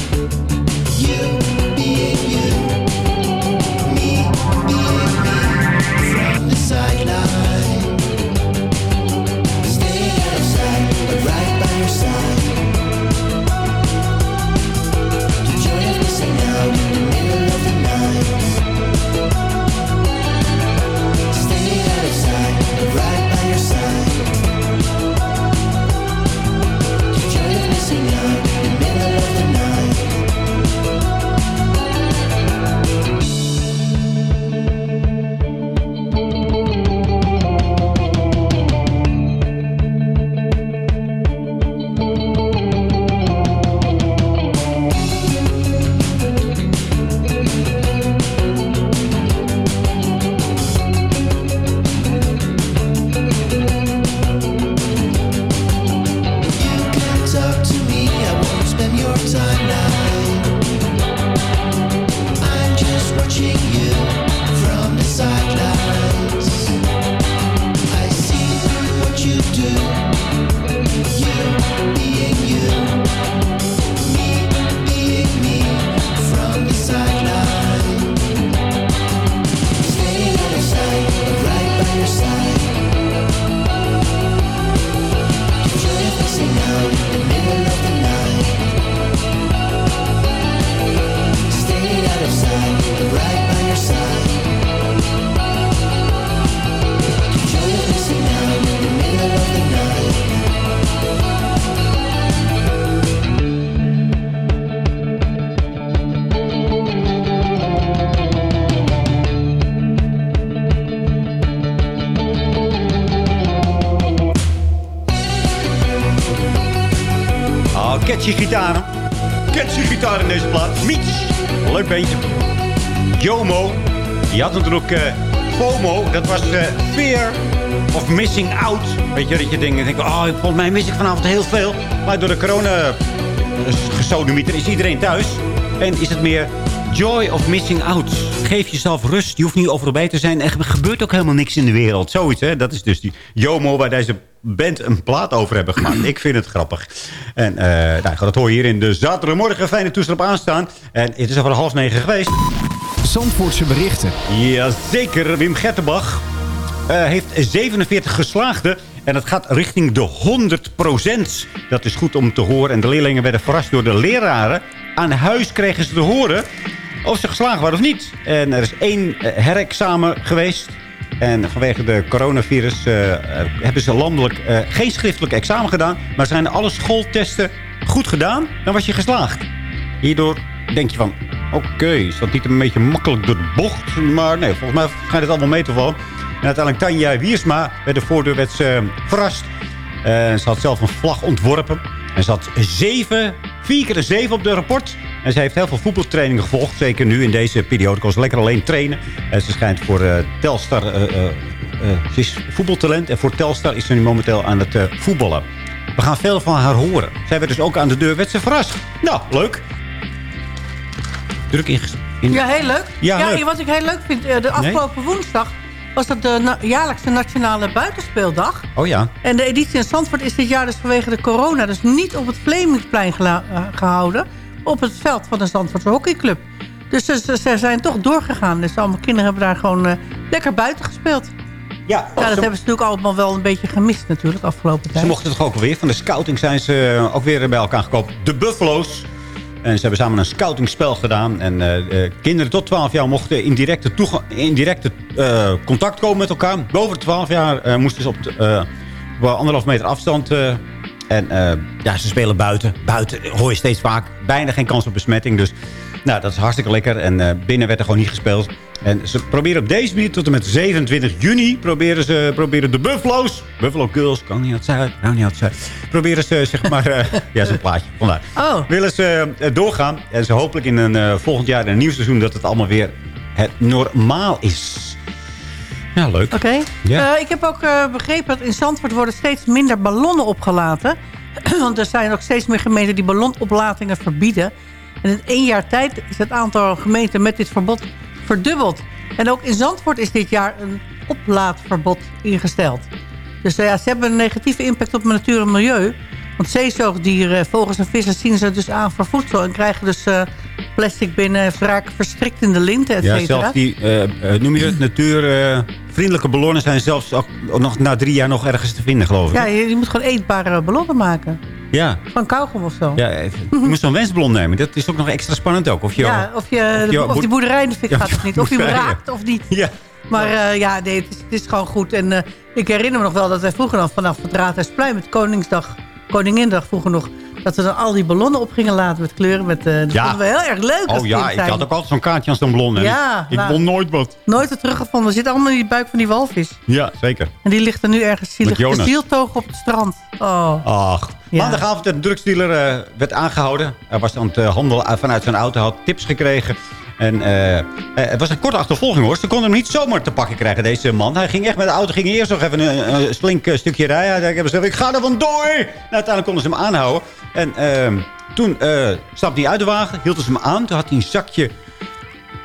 Catchy gitaren. Catchy gitaar in deze plaat. Miets. Leuk beentje. Jomo. Die had natuurlijk eh, FOMO. Dat was eh, Fear of Missing Out. Weet je, dat je denkt, oh, volgens mij mis ik vanavond heel veel. Maar door de corona eh, gesodemieter is iedereen thuis. En is het meer joy of missing out. Geef jezelf rust. Je hoeft niet overal bij te zijn. Er gebeurt ook helemaal niks in de wereld. Zoiets, hè. Dat is dus die Jomo waar deze band een plaat over hebben gemaakt. Ik vind het grappig. En eh, nou, dat hoor je hier in de zaterdagmorgen. Fijne toestel op aanstaan. En het is over half negen geweest. Zandvoortse berichten. Jazeker, Wim Gertenbach eh, heeft 47 geslaagden. En het gaat richting de 100% Dat is goed om te horen. En de leerlingen werden verrast door de leraren. Aan huis kregen ze te horen of ze geslaagd waren of niet. En er is één eh, herexamen geweest. En vanwege de coronavirus eh, hebben ze landelijk eh, geen schriftelijk examen gedaan. Maar zijn alle schooltesten goed gedaan, dan was je geslaagd. Hierdoor denk je van, oké, is dat niet een beetje makkelijk door de bocht? Maar nee, volgens mij gaat het allemaal mee te vallen. En uiteindelijk Tanja Wiersma bij de voordeur werd ze verrast. Ze had zelf een vlag ontworpen. Ze had zeven, vier keer een zeven op de rapport. En ze heeft heel veel voetbaltrainingen gevolgd. Zeker nu in deze periode kon ze lekker alleen trainen. En ze schijnt voor eh, Telstar... eh, eh, ze is voetbaltalent. En voor Telstar is ze nu momenteel aan het voetballen. We gaan veel van haar horen. Zij werd dus ook aan de deur werd ze verrast. Nou, leuk. Druk in... in Ja, heel leuk. Ja, leuk. Wat ik heel leuk vind, de afgelopen woensdag was dat de na- jaarlijkse nationale buitenspeeldag. Oh ja. En de editie in Zandvoort is dit jaar dus vanwege de corona... dus niet op het Vlemingsplein eh, gehouden... op het veld van de Zandvoortse hockeyclub. Dus ze, zijn toch doorgegaan. Dus allemaal kinderen hebben daar gewoon eh, lekker buiten gespeeld. Ja, Ja, dat hebben ze natuurlijk allemaal wel een beetje gemist natuurlijk afgelopen tijd. Ze mochten toch ook weer. Van de scouting zijn ze eh, ook weer bij elkaar gekomen. De Buffalo's. En ze hebben samen een scoutingspel gedaan. En eh, eh, kinderen tot 12 jaar mochten in directe, eh, contact komen met elkaar. Boven de 12 jaar moesten ze op, op anderhalf meter afstand. en ja, ze spelen buiten. Buiten hoor je steeds vaak bijna geen kans op besmetting. Dus nou, dat is hartstikke lekker. En eh, binnen werd er gewoon niet gespeeld. En ze proberen op deze manier tot en met 27 juni... proberen ze proberen de Buffalo's... Buffalo Girls, kan niet uit Zuid, nou niet uit Zuid... proberen ze, zeg maar... eh, ja, zo'n plaatje, vandaar. Oh. Willen ze eh, doorgaan. En ze hopelijk in een volgend jaar, in een nieuw seizoen... dat het allemaal weer het normaal is. Ja, leuk. Oké. Ja. Ik heb ook begrepen dat in Zandvoort worden steeds minder ballonnen opgelaten. Want er zijn ook steeds meer gemeenten die ballonoplatingen verbieden. En in één jaar tijd is het aantal gemeenten met dit verbod verdubbeld. En ook in Zandvoort is dit jaar een oplaatverbod ingesteld. Dus eh, ja, ze hebben een negatieve impact op natuur en milieu. Want zeezoogdieren, vogels en vissen zien ze dus aan voor voedsel... en krijgen dus eh, plastic binnen, raken verstrikt in de linten, et Ja, cetera. zelfs die, eh, noem je het, natuurvriendelijke ballonnen... zijn zelfs ook nog na drie jaar nog ergens te vinden, geloof ik. Ja, je, je moet gewoon eetbare ballonnen maken. Ja. Van kauwgom of zo. Ja, je moet zo'n wensballon nemen. Dat is ook nog extra spannend ook. Of je, Ja, of, je, of je- of die boerderij in de fik Ja, gaat of niet. Of die boerderijen. raakt of niet. Ja. Maar eh, ja, nee, het is, het is gewoon goed. En eh, ik herinner me nog wel dat wij vroeger dan vanaf het Raadhuisplein... met Koningsdag, Koningindag vroeger nog... dat we dan al die ballonnen op gingen laten met kleuren. Met, eh dat Ja. vonden we heel erg leuk als Oh ja, ik zijn. had ook altijd zo'n kaartje aan zo'n ballon. Ja, ik, won nooit wat. Nooit weer teruggevonden. We zitten allemaal in die buik van die walvis. Ja, zeker. En die ligt er nu ergens zielig Jonas. zieltogen op het strand. Oh. Ach. Ja. Maandagavond een drugsdealer eh, werd aangehouden. Hij was aan het eh, handelen vanuit zijn auto. had tips gekregen. En eh, eh, het was een korte achtervolging hoor. Ze konden hem niet zomaar te pakken krijgen, deze man. Hij ging echt met de auto. Ging eerst nog even een, een slink stukje rijden. Hij zei, gezegd, ik ga er vandoor. Nou, uiteindelijk konden ze hem aanhouden. En ehm, toen eh, stapte hij uit de wagen. Hielden ze hem aan. Toen had hij een zakje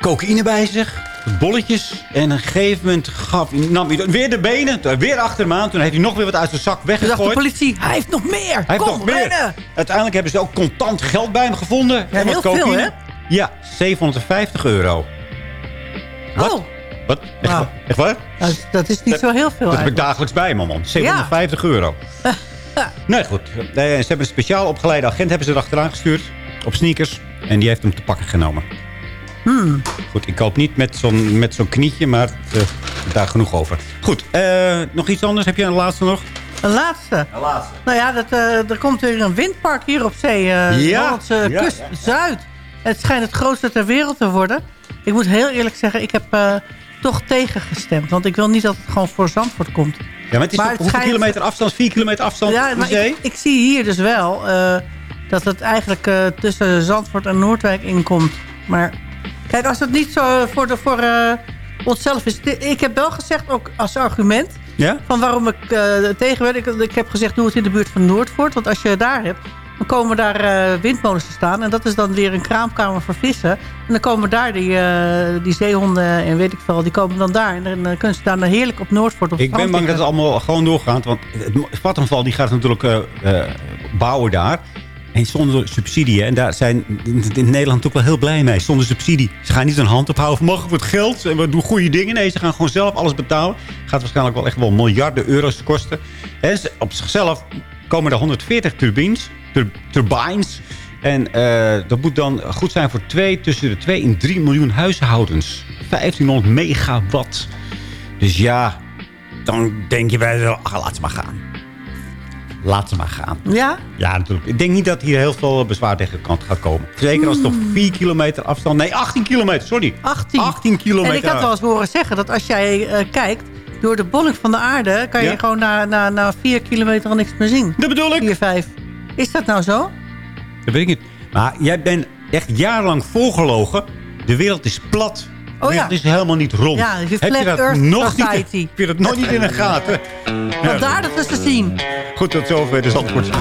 cocaïne bij zich. Bolletjes. En op een gegeven moment gaf, nam hij weer de benen. toen Weer achter hem aan. Toen heeft hij nog weer wat uit zijn zak Toen dacht de weggegooid. politie, hij heeft nog meer. Hij heeft Kom, nog meer. rennen. Uiteindelijk hebben ze ook contant geld bij hem gevonden. Ja, En wat heel veel, hè? Ja, 750 euro. Wat? Oh, Wat? Echt, Nou. waar? Echt waar? dat, is- dat is niet zo heel veel Dat heb ik dagelijks bij me, man. 750 euro. nee, goed. Nee, ze hebben een speciaal opgeleide agent hebben ze erachteraan gestuurd. Op sneakers. En die heeft hem te pakken genomen. Hmm. Goed, ik koop niet met zo'n met zo'n knietje, maar eh, daar genoeg over. Goed, eh, nog iets anders? Heb je een laatste nog? Een laatste. Een laatste. Nou ja, dat, eh, er komt weer een windpark hier op zee. eh Ja. Hollandse Ja, kust ja, ja. Zuid. Het schijnt het grootste ter wereld te worden. Ik moet heel eerlijk zeggen, ik heb eh, toch tegengestemd. Want ik wil niet dat het gewoon voor Zandvoort komt. Ja, maar het is Maar op het hoeveel schijnt- kilometer afstand? 4 kilometer afstand Ja, van maar de zee? ik, ik zie hier dus wel eh, dat het eigenlijk eh, tussen Zandvoort en Noordwijk inkomt. Maar kijk, als het niet zo voor, de, voor onszelf is. Ik heb wel gezegd, ook als argument, Ja? van waarom ik tegen ben. Ik, ik heb gezegd, doe het in de buurt van Noordvoort. Want als je daar hebt, dan komen daar eh, windmolens te staan. En dat is dan weer een kraamkamer voor vissen. En dan komen daar die, eh, die zeehonden en weet ik veel, die komen dan daar. En dan eh, kunnen ze daar heerlijk op Noordvoort op Ik ben bang dat het allemaal gewoon doorgaat. Want het Vattenval die gaat natuurlijk bouwen daar. En zonder subsidie. En daar zijn in Nederland natuurlijk wel heel blij mee. Zonder subsidie. Ze gaan niet een hand ophouden van mogen we het geld. En we doen goede dingen. Nee, ze gaan gewoon zelf alles betalen. Gaat waarschijnlijk wel echt wel miljarden euro's kosten. En op zichzelf komen er 140 turbines. Tur- turbines. En eh, dat moet dan goed zijn voor twee, tussen de 2 en 3 miljoen huishoudens. 1500 megawatt. Dus ja, dan denk je bij jezelf, ach, laat ze maar gaan. laat ze maar gaan. Ja? Ja, natuurlijk. Ik denk niet dat hier heel veel bezwaar tegen kant gaat komen. Zeker als het op 4 kilometer afstand... Nee, 18 kilometer, sorry. 18. 18 kilometer. En ik had wel eens horen zeggen dat als jij eh, kijkt... door de bolling van de aarde... kan je Ja? gewoon na, na, na 4 kilometer al niks meer zien. Dat bedoel ik. 4, 5. Is dat nou zo? Dat weet ik niet. Maar jij bent echt jarenlang voorgelogen. De wereld is plat. Oh de wereld ja. is helemaal niet rond. Ja, de Heb je dat nog niet, heb je dat nog niet in de gaten? Want daar dat is te zien. Goed, tot zover de Zandvoortse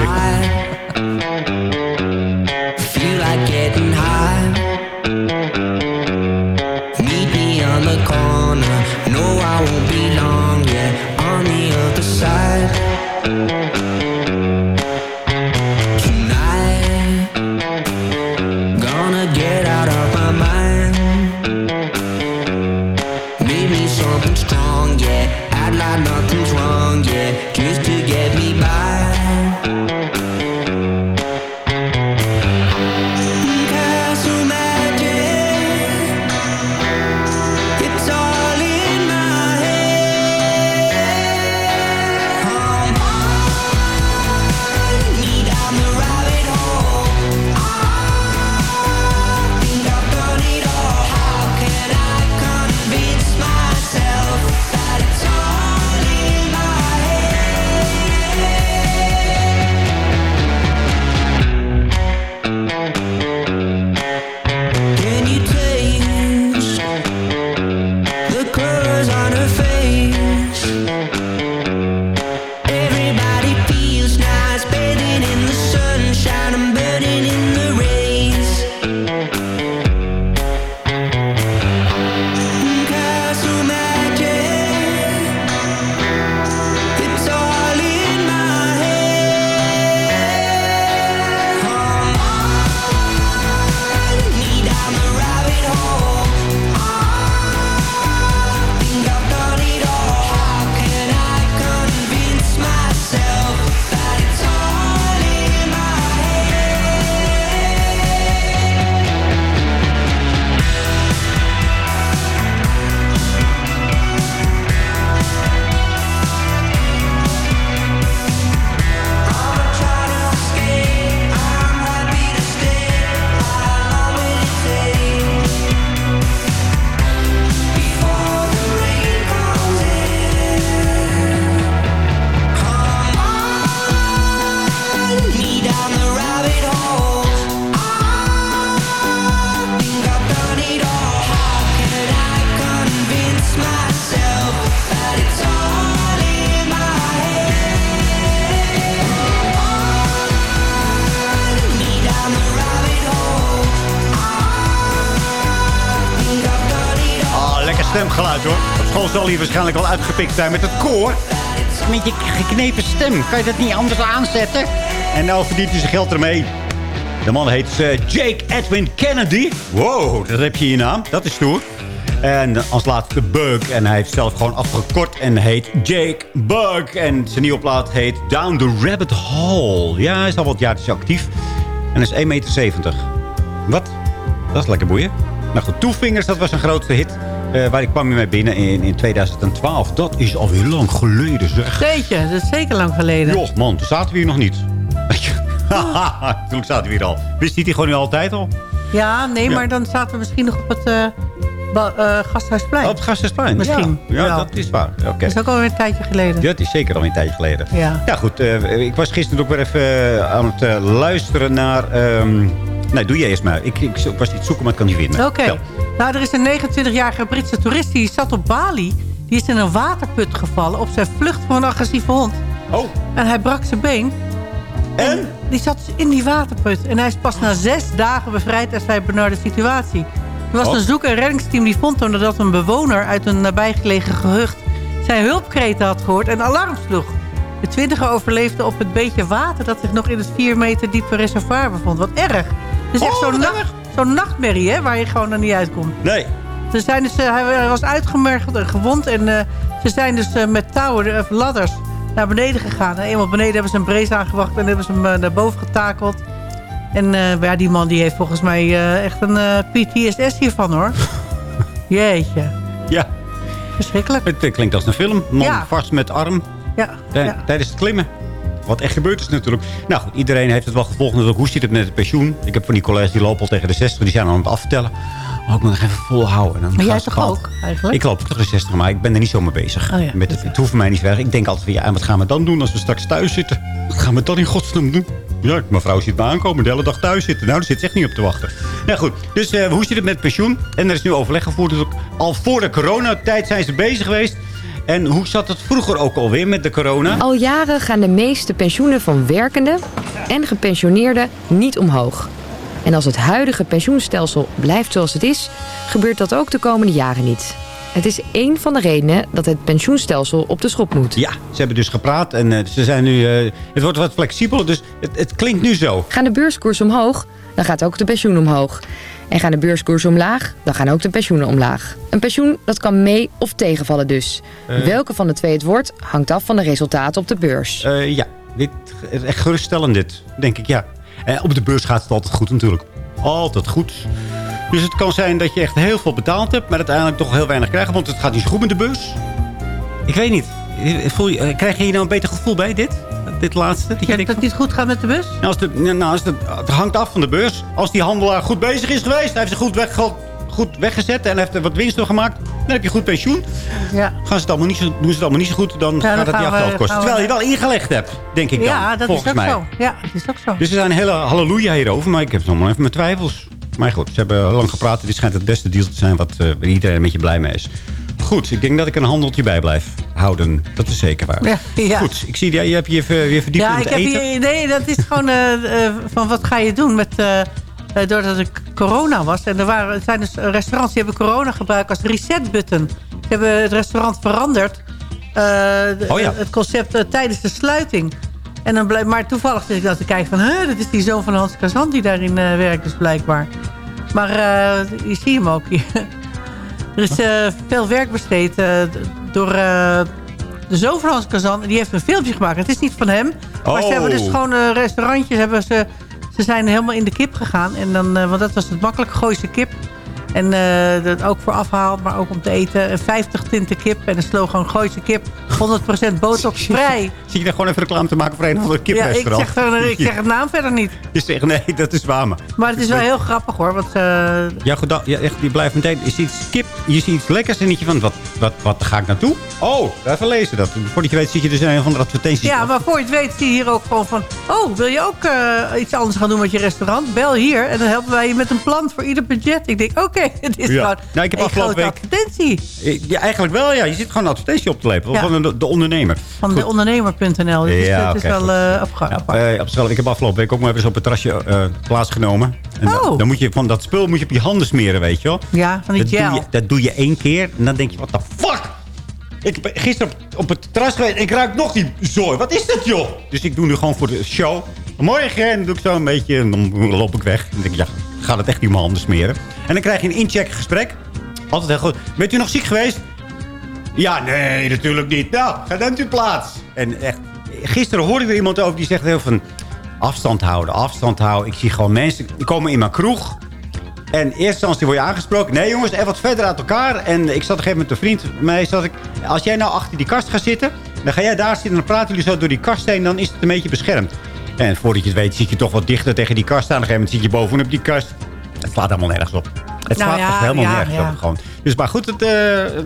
waarschijnlijk al uitgepikt zijn met het koor. Met je geknepen stem. Kan je dat niet anders aanzetten? En nou verdient hij zijn geld ermee. De man heet eh, Jake Edwin Kennedy. Wow, dat heb je je naam. Dat is stoer. En als laatste Bug. En hij heeft zelf gewoon afgekort en heet Jake Bug. En zijn nieuwe plaat heet Down the Rabbit Hole. Ja, hij is al wat jaartjes actief. En is 1,70 meter. Wat? Dat is lekker boeien. Nou goed, Two Fingers, dat was een grootste hit. Eh, waar ik kwam mee binnen in, in 2012. Dat is alweer lang geleden, zeg. Jeetje, dat is zeker lang geleden. Joh, man, toen zaten we hier nog niet. Haha, toen zaten we hier al. Wist hij gewoon nu altijd al? Ja, nee, Ja. maar dan zaten we misschien nog op het ba- eh, Gasthuisplein. Oh, op het Gasthuisplein. Misschien. Ja, ja dat is waar. Oké. Dat is ook alweer een tijdje geleden. Dat is zeker al een tijdje geleden. Ja. Ja, goed. ik was gisteren ook weer even aan het luisteren naar... ehm, nee, doe jij eerst maar. Ik, ik, was iets zoeken, maar ik kan niet vinden. Oké. Nou, er is een 29-jarige Britse toerist die zat op Bali. Die is in een waterput gevallen op zijn vlucht voor een agressieve hond. Oh. En hij brak zijn been. En? Die zat dus in die waterput. En hij is pas na zes dagen bevrijd uit zijn benarde situatie. Er was Oh. een zoek- en reddingsteam die vond toen dat een bewoner uit een nabijgelegen gehucht zijn hulpkreten had gehoord en alarm sloeg. De twintiger overleefde op het beetje water dat zich nog in het 4 meter diepe reservoir bevond. Wat erg. Is echt Oh, zo'n nacht, zo'n nachtmerrie hè, waar je gewoon er niet uitkomt. Nee. Ze zijn dus, eh, hij was uitgemergeld en gewond. En eh, ze zijn dus eh, met touwen, of ladders, naar beneden gegaan. En eenmaal beneden hebben ze een brace aangebracht en hebben ze hem naar boven getakeld. En ja, die man die heeft volgens mij echt een PTSS hiervan hoor. Jeetje. Ja. Verschrikkelijk. Het klinkt als een film. Man Ja. vast met arm Ja, tij- ja. tijdens het klimmen. Wat echt gebeurd is natuurlijk. Nou goed, iedereen heeft het wel gevolgd. natuurlijk. Hoe zit het met het pensioen? Ik heb van die collega's die lopen al tegen de 60. Die zijn al aan het aftellen. Oh, ik moet nog even volhouden. En dan Maar jij toch pad. ook, eigenlijk? Ik loop ook tegen de 60, maar ik ben er niet zo mee bezig. Oh ja, met het, het hoeft mij niet weg. Ik denk altijd van, ja, en wat gaan we dan doen als we straks thuis zitten? Wat gaan we dan in godsnaam doen? Ja, mijn vrouw ziet me aankomen, de hele dag thuis zitten. Nou, daar zit ze echt niet op te wachten. Nou goed, dus eh, hoe zit het met pensioen? En er is nu overleg gevoerd. Dus ook al voor de coronatijd zijn ze bezig geweest. En hoe zat het vroeger ook alweer met de corona? Al jaren gaan de meeste pensioenen van werkenden en gepensioneerden niet omhoog. En als het huidige pensioenstelsel blijft zoals het is, gebeurt dat ook de komende jaren niet. Het is één van de redenen dat het pensioenstelsel op de schop moet. Ja, ze hebben dus gepraat en eh, ze zijn nu... eh, het wordt wat flexibeler, dus het, het klinkt nu zo. Gaan de beurskoersen omhoog, dan gaat ook de pensioen omhoog. En gaan de beurskoersen omlaag, dan gaan ook de pensioenen omlaag. Een pensioen dat kan mee of tegenvallen dus. Eh. Welke van de twee het wordt, hangt af van de resultaten op de beurs. Eh, ja, dit is echt geruststellend dit, denk ik, ja. En op de beurs gaat het altijd goed natuurlijk. Altijd goed. Dus het kan zijn dat je echt heel veel betaald hebt... maar uiteindelijk toch heel weinig krijgt... want het gaat niet zo goed met de beurs. Ik weet niet. Voel je, eh, krijg je hier nou een beter gevoel bij, dit? Dit laatste? Dat je Ja, denkt dat het niet goed gaat met de bus? Nou, als de, nou, als de, het hangt af van de beurs. Als die handelaar goed bezig is geweest... hij heeft ze goed, weg, goed weggezet... en heeft er wat winst door gemaakt... dan heb je goed pensioen. Ja. Gaan ze het allemaal niet zo, doen ze het allemaal niet zo goed... dan Ja, gaat het gaan jouw we- geld kosten. Terwijl je wel ingelegd hebt, denk ik dan. Ja, dat is volgens ook mij. zo. Ja, dat is ook zo. Dus er zijn hele halleluja hierover, maar ik heb nog maar even mijn twijfels. Maar goed, ze hebben lang gepraat. Dit schijnt het beste deal te zijn wat, eh, iedereen een beetje blij mee is. Goed, ik denk dat ik een handeltje bij blijf houden. Dat is zeker waar. Ja, ja. Goed, ik zie jij je hebt je weer verdiept in Ja, het ik heb hier, nee, dat is gewoon eh, eh, van wat ga je doen met... eh, doordat er corona was. En er, waren, er zijn dus restaurants die hebben corona gebruikt als reset-button. Ze hebben het restaurant veranderd. de- Oh ja. Het concept tijdens de sluiting. En dan blijf, maar toevallig zit ik dan te kijken van... Huh, dat is die zoon van Hans Kazan die daarin werkt dus blijkbaar. Maar je ziet hem ook hier. Er is eh, veel werk besteed eh, door eh, de zoon van Hans Kazan. Die heeft een filmpje gemaakt. Het is niet van hem. Maar ze Oh. hebben dus gewoon eh, restaurantjes. Hebben ze, ze zijn helemaal in de kip gegaan. En dan, want dat was het makkelijk. Gooise kip. En eh, dat ook voor afhaal, maar ook om te eten. En 50 tinten kip en een slogan Gooise kip. 100% botoxvrij. Zie je daar gewoon even reclame te maken voor een of ander Ja, ik kiprestaurant? zeg, ik zeg het naam verder niet. Je zegt, nee, dat is waar, maar... Maar het is wel heel grappig hoor. Want, Ja, goed, ja, echt, je blijft meteen... Je ziet kip, je ziet iets lekkers en je van, wat, wat, wat ga ik naartoe? Oh, even lezen dat. Voordat je weet zit je dus in een van de advertenties. Ja, maar voor je het weet zie je hier ook gewoon van... Oh, wil je ook eh, iets anders gaan doen met je restaurant? Bel hier en dan helpen wij je met een plan voor ieder budget. Ik denk, oké, het is Ja. gewoon Nou, ik heb een grote week- advertentie. Ja, eigenlijk wel, ja. Je zit gewoon een advertentie op te lepelen. Ja. Van de, de ondernemer. Van de ondernemer.nl. Dus Ja, het is wel goed. eh afgegaan. Op zichzelf, ik heb afgelopen week ook maar even zo op het terrasje eh, plaatsgenomen. En dan, Oh. dan moet je van dat spul moet je op je handen smeren, weet je wel. Ja, van die dat, doe gel. je, dat doe je één keer en dan denk je, wat de fuck? Ik ben gisteren op, het terras geweest en ik ruik nog die zooi. Wat is dat, joh? Dus ik doe nu gewoon voor de show. Morgen en doe ik zo een beetje en dan loop ik weg. Dan denk ik, ja, gaat het echt niet mijn handen smeren? En dan krijg je een incheckgesprek. Altijd heel goed. Bent u nog ziek geweest? Ja, nee, natuurlijk niet. Nou, ga dan uw plaats. En echt, gisteren hoorde ik er iemand over die zegt heel van... Afstand houden, afstand houden. Ik zie gewoon mensen, die komen in mijn kroeg. En in eerste word je aangesproken. Nee jongens, even wat verder uit elkaar. En ik zat op een gegeven moment een vriend mij. Zat ik, als jij nou achter die kast gaat zitten... dan ga jij daar zitten en dan praten jullie zo door die kast heen. Dan is het een beetje beschermd. En voordat je het weet zit je toch wat dichter tegen die kast aan. Een gegeven moment zit je bovenop die kast. Het slaat helemaal nergens op. Het Nou slaat ja, echt helemaal ja, nergens ja. Gewoon. Dus maar goed, het, eh,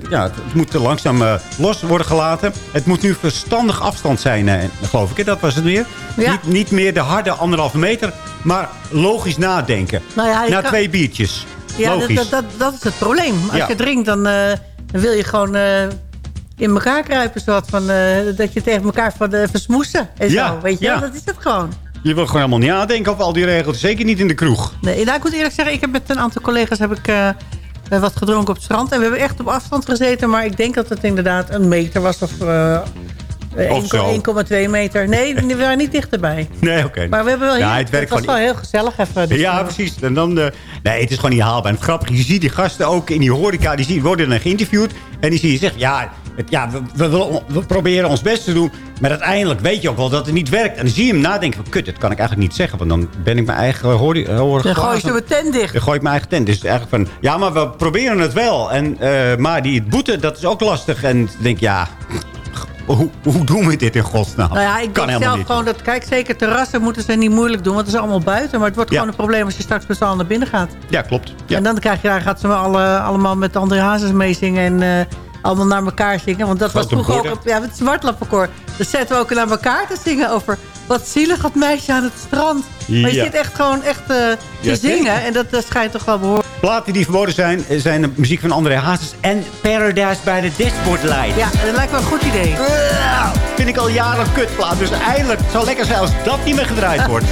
ja, het, moet langzaam eh, los worden gelaten. Het moet nu verstandig afstand zijn, eh, geloof ik. Dat was het weer. Niet, niet meer de harde anderhalve meter, maar logisch nadenken. Nou Na kan- twee biertjes. Ja, dat, logisch. dat, dat, dat is het probleem. Als je drinkt, dan, eh, dan wil je gewoon eh, in elkaar kruipen. Soort van, eh, dat je tegen elkaar van uh, versmoesen en Ja, zo. Weet je, dat is het gewoon. Je wil gewoon helemaal niet nadenken over al die regels. Zeker niet in de kroeg. Nee, nou, ik moet eerlijk zeggen, ik heb met een aantal collega's heb ik, eh, eh, wat gedronken op het strand. En we hebben echt op afstand gezeten. Maar ik denk dat het inderdaad een meter was of eh, Of zo. 1,2 meter. Nee, we waren niet dichterbij. Nee, oké. Maar we hebben wel Ja, heel, het werkt was gewoon wel heel gezellig even. dus, ja, eh, precies. En dan, eh, nee, het is gewoon niet haalbaar. En het grappige, je ziet die gasten ook in die horeca, die worden dan geïnterviewd. En die zie je zeggen, ja, ja we, we, proberen ons best te doen. Maar uiteindelijk weet je ook wel dat het niet werkt. En dan zie je hem nadenken van, kut, dat kan ik eigenlijk niet zeggen. Want dan ben ik mijn eigen hoor, hoor, Dan gooi je ze meteen dicht. Dan gooi ik mijn eigen tent. Dus eigenlijk van, ja, maar we proberen het wel. En, eh, maar die boete, dat is ook lastig. En denk, ja, hoe, hoe doen we dit in godsnaam? Nou ja, ik kan denk zelf niet. gewoon dat... Kijk, zeker terrassen moeten ze niet moeilijk doen. Want het is allemaal buiten. Maar het wordt Ja. gewoon een probleem als je straks met z'n allen naar binnen gaat. Ja, klopt. Ja. En dan krijg je, daar gaat ze alle, allemaal met André Hazes meezingen. En eh, allemaal naar elkaar zingen. Want dat was vroeger ook... Ja, het zwartlappenkoor. Dan zetten we ook naar elkaar te zingen over... Wat zielig dat meisje aan het strand. Maar je Ja. zit echt gewoon echt, eh, te Ja, zingen. En dat, dat schijnt toch wel behoorlijk... Platen die verboden zijn, eh, zijn de muziek van André Hazes en Paradise by the Dashboard Light. Ja, dat lijkt me een goed idee. Vind ik al jaren een kutplaat. Dus eindelijk zou lekker zijn als dat niet meer gedraaid wordt.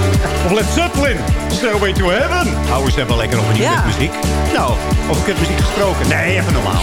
of Led Zeppelin, Stairway to Heaven. Hou eens even lekker over die Ja. kutmuziek. Nou, over kutmuziek gesproken. Nee, even normaal.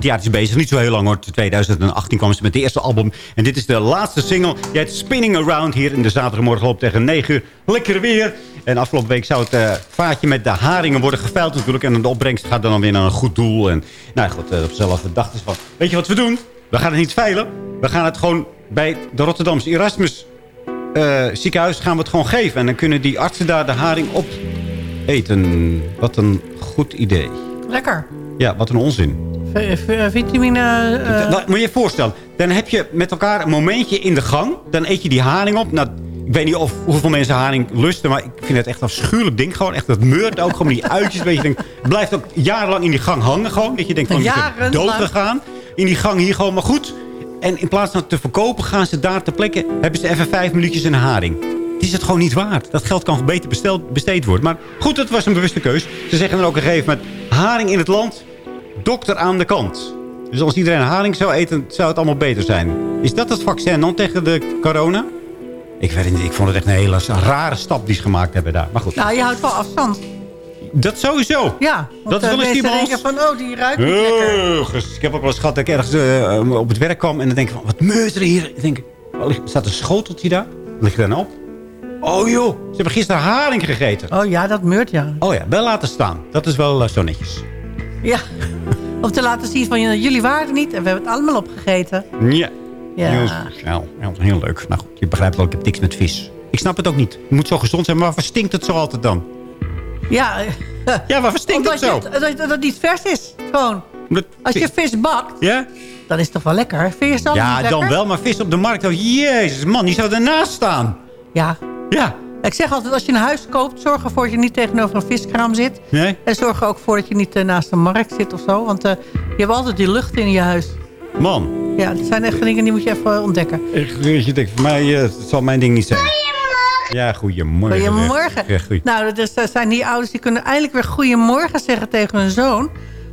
Wat jaartjes bezig. Niet zo heel lang hoor. 2018 kwam ze met de eerste album. En dit is de laatste single. Jij het Spinning Around hier in de zaterdagmorgen op tegen 9 uur. Lekker weer. En afgelopen week zou het eh, vaatje met de haringen worden geveild natuurlijk. En de opbrengst gaat dan weer naar een goed doel. En nou goed, uh, op zelf dacht is van... Weet je wat we doen? We gaan het niet veilen. We gaan het gewoon bij de Rotterdamse Erasmus eh, ziekenhuis gaan we het gewoon geven. En dan kunnen die artsen daar de haring op eten. Wat een goed idee. Lekker. Ja, wat een onzin. V- v- vitamine... eh, Wat moet je je voorstellen? Dan heb je met elkaar een momentje in de gang. Dan eet je die haring op. Nou, ik weet niet of, hoeveel mensen haring lusten. Maar ik vind het echt een afschuwelijk ding. Gewoon echt, dat meurt ook. Gewoon die uitjes. Weet je, denkt, blijft ook jarenlang in die gang hangen. Gewoon. Dat je denkt van, je bent Jarenlang. dood gegaan. In die gang hier gewoon. Maar goed. En in plaats van te verkopen, gaan ze daar ter plekke... hebben ze even vijf minuutjes een haring. Het is het gewoon niet waard. Dat geld kan beter besteld, besteed worden. Maar goed, het was een bewuste keus. Ze zeggen dan ook een gegeven moment... haring in het land, dokter aan de kant. Dus als iedereen haring zou eten, zou het allemaal beter zijn. Is dat het vaccin dan tegen de corona? Ik weet niet. Ik vond het echt een hele rare stap die ze gemaakt hebben daar. Maar goed. Nou, je houdt wel afstand. Dat sowieso. Ja, Dat is eh, wel een mensen stimulans. denken van, oh, die ruikt niet lekker. Ik heb ook wel eens gehad dat ik ergens eh, op het werk kwam... en dan denk ik van, wat meurt er hier? Ik denk, oh, staat een schoteltje daar? Ligt er dan op? Oh joh, ze hebben gisteren haring gegeten. Oh ja, dat meurt, ja. Oh ja, wel laten staan. Dat is wel eh, zo netjes. Ja. Om te laten zien van, jullie waren er niet en we hebben het allemaal opgegeten. Ja. Ja. Heel heel leuk. Nou goed, je begrijpt wel, ik heb niks met vis. Ik snap het ook niet. Het moet zo gezond zijn, maar waarvoor stinkt het zo altijd dan? Ja, ja waarvoor stinkt Omdat het zo? het- dat, dat het niet vers is. Gewoon. Als je vis bakt, Ja? dan is het toch wel lekker. Vind je zelf Ja, dan wel, maar vis op de markt. Oh, jezus, man, die zou ernaast staan. Ja. Ja. Ik zeg altijd, als je een huis koopt, zorg ervoor dat je niet tegenover een viskraam zit. Nee? En zorg er ook voor dat je niet eh, naast een markt zit of zo. Want eh, je hebt altijd die lucht in je huis. Man, Ja, dat zijn echt dingen die moet je even ontdekken. weet je, denkt, voor mij, eh, zal mijn ding niet zijn. Ja, goedemorgen. Goedemorgen. Ja, goeie- Nou, er er zijn die ouders die kunnen eindelijk weer goedemorgen zeggen tegen hun zoon.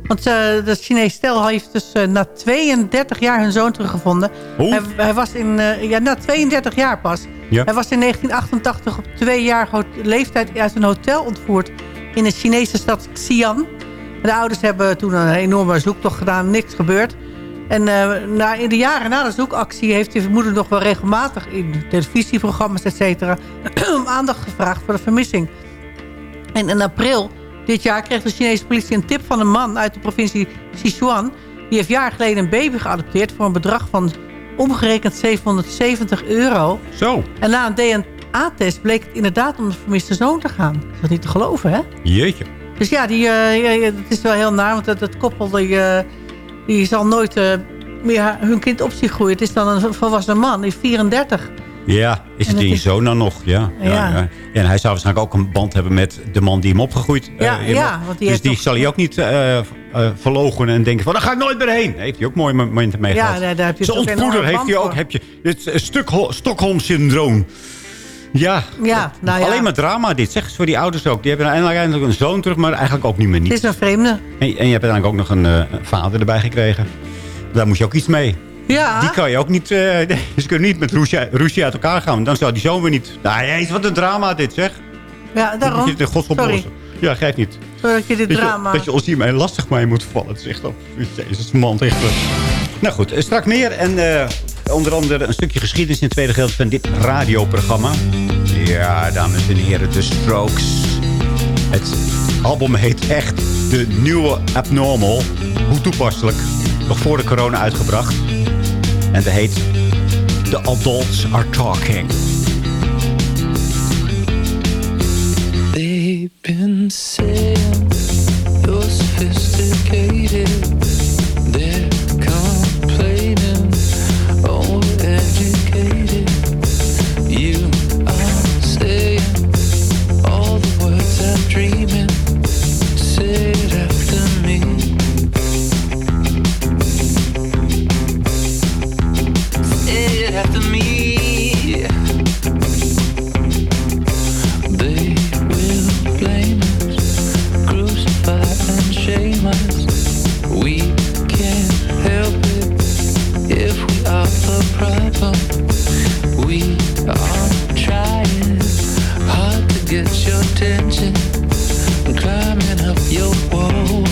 Want eh de Chinese stel heeft dus eh, na 32 jaar hun zoon teruggevonden. Hoe? Hij, hij was in, eh, ja, na 32 jaar pas. Ja. Hij was in 1988 op tweejarige ho- leeftijd uit een hotel ontvoerd in de Chinese stad Xi'an. De ouders hebben toen een enorme zoektocht gedaan, niks gebeurd. En na, in de jaren na de zoekactie heeft de moeder nog wel regelmatig in televisieprogramma's, et cetera, aandacht gevraagd voor de vermissing. En in april dit jaar kreeg de Chinese politie een tip van een man uit de provincie Sichuan. Die heeft jaar geleden een baby geadopteerd voor een bedrag van omgerekend 770 euro. Zo. En na een DNA-test bleek het inderdaad om de vermiste zoon te gaan. Is dat niet te geloven, hè? Jeetje. Dus ja, die, eh, ja, het is wel heel naar, want dat, dat koppel die, eh, die zal nooit eh, meer hun kind op zich groeien. Het is dan een volwassen man, die is 34. Ja, is En het het in je zoon dan nog? Ja, ja. Ja. Ja, ja. En hij zou waarschijnlijk ook een band hebben met de man die hem opgegroeid Ja, eh, ja, want die Dus die toch- zal hij ook niet eh, verloochenen en denken van... daar ga ik nooit meer heen. Heeft hij ook mooie momenten mee Ja, gehad. daar- daar heb je Zijn ontmoeder heeft hij ook. Heb je het stuk Stockholm-syndroom. Ja, Ja, nou ja. alleen maar drama dit. Zeg eens voor die ouders ook. Die hebben eindelijk eindelijk een zoon terug, maar eigenlijk ook niet meer Het niet. is een vreemde. En, en je hebt uiteindelijk ook nog een een vader erbij gekregen. Daar moet je ook iets mee. Ja. Die kan je ook niet... nee, ze kunnen niet met Roesje uit elkaar gaan. Dan zou die zoon weer niet... Nou, jezus, wat een drama dit, zeg. Ja, daarom. Je het in gods Sorry. oplossen. Ja, geef niet. Zodat je dit Dat je, drama... dat je ons hiermee lastig mee moet vallen. Het is echt... Oh, jezus, man, echt... Nou goed, eh, straks meer. En eh, onder andere een stukje geschiedenis in het tweede gedeelte van dit radioprogramma. Ja, dames en heren, The Strokes. Het album heet echt De Nieuwe Abnormal. Hoe toepasselijk. Nog voor de corona uitgebracht. En dat heet The Adults Are Talking. They've been saying you're sophisticated. Get your attention, I'm climbing up your wall.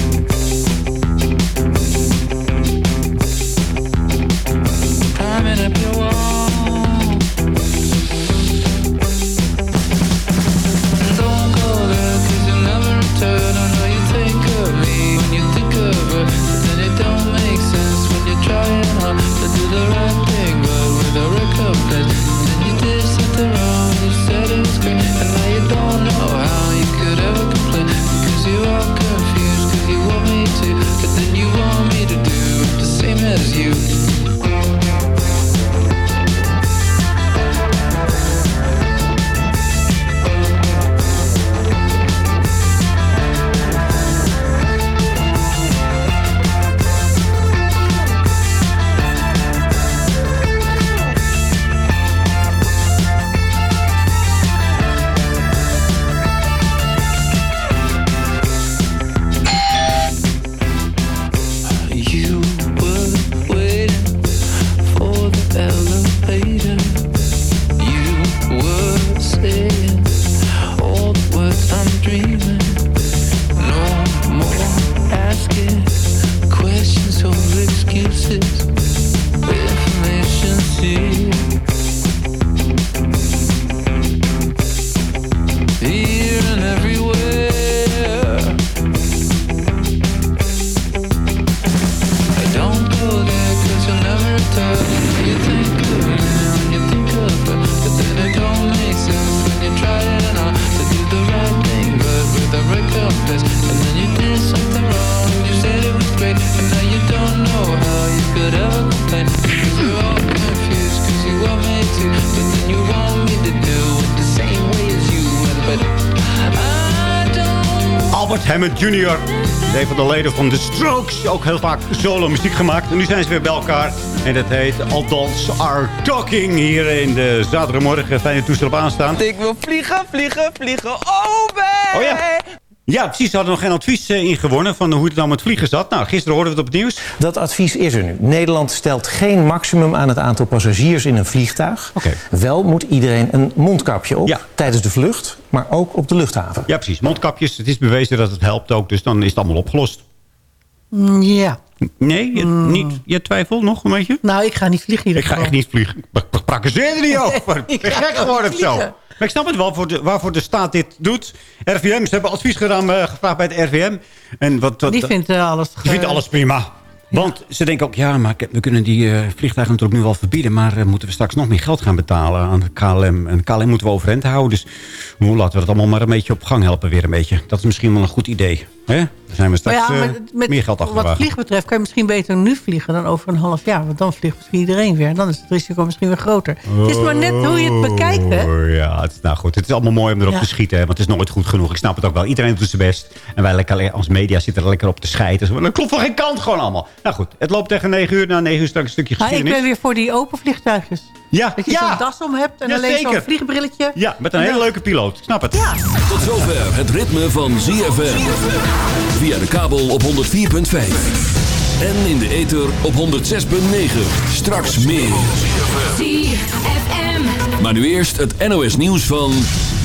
Albert Hammond Jr. Een van de leden van The Strokes. Ook heel vaak solo muziek gemaakt. En nu zijn ze weer bij elkaar. En dat heet Adults Are Talking. Hier in de zaterdagmorgen. Fijne toestel op aanstaan. Ik wil vliegen, vliegen, vliegen. Oh. Oh ja. Ja, precies. Ze hadden nog geen advies eh, ingewonnen van hoe het nou met vliegen zat. Nou, gisteren hoorden we het op het nieuws. Dat advies is er nu. Nederland stelt geen maximum aan het aantal passagiers in een vliegtuig. Wel moet iedereen een mondkapje op tijdens de vlucht, maar ook op de luchthaven. Ja, precies. Mondkapjes. Het is bewezen dat het helpt ook. Dus dan is het allemaal opgelost. Mm, Ja. Nee, je, niet, je twijfelt nog een beetje? Nou, ik ga niet vliegen hier. Ik ga echt niet vliegen. Ik prakkezeer er niet over. Ik ben ga gek geworden of zo. Maar ik snap het wel voor de, waarvoor de staat dit doet. RVM, ze hebben advies gedaan, eh, gevraagd bij het RVM. En wat, wat, Die vindt eh, alles... die vindt alles prima. Want ze denken ook, ja, maar we kunnen die eh, vliegtuigen natuurlijk nu wel verbieden. Maar eh, moeten we straks nog meer geld gaan betalen aan de KLM. En KLM moeten we overeind houden. Dus hoe laten we dat allemaal maar een beetje op gang helpen weer een beetje. Dat is misschien wel een goed idee. Hè? Dan zijn we Maar straks ja, eh, maar met, meer geld achter de wat vlieg betreft kan je misschien beter nu vliegen dan over een half jaar. Want dan vliegt misschien iedereen weer. En dan is het risico misschien weer groter. Het is maar net hoe je het bekijkt, hè? Oh, Ja, het is, nou goed. Het is allemaal mooi om erop Ja. te schieten. Hè, want het is nooit goed genoeg. Ik snap het ook wel. Iedereen doet zijn best. En wij lekker, als media zitten er lekker op te scheiden. Dat klopt van geen kant gewoon allemaal. Nou goed, het loopt tegen 9 uur. Na 9 uur straks een stukje Maar ik geschiedenis. ben weer voor die open vliegtuigjes. Ja, Dat je ja. zo'n das om hebt en Ja, alleen zo'n vliegbrilletje. Ja, met een hele leuke piloot. Ik snap het. Tot zover het ritme van ZFM. Via de kabel op 104.5. En in de ether op 106.9. Straks meer. Maar nu eerst het NOS nieuws van...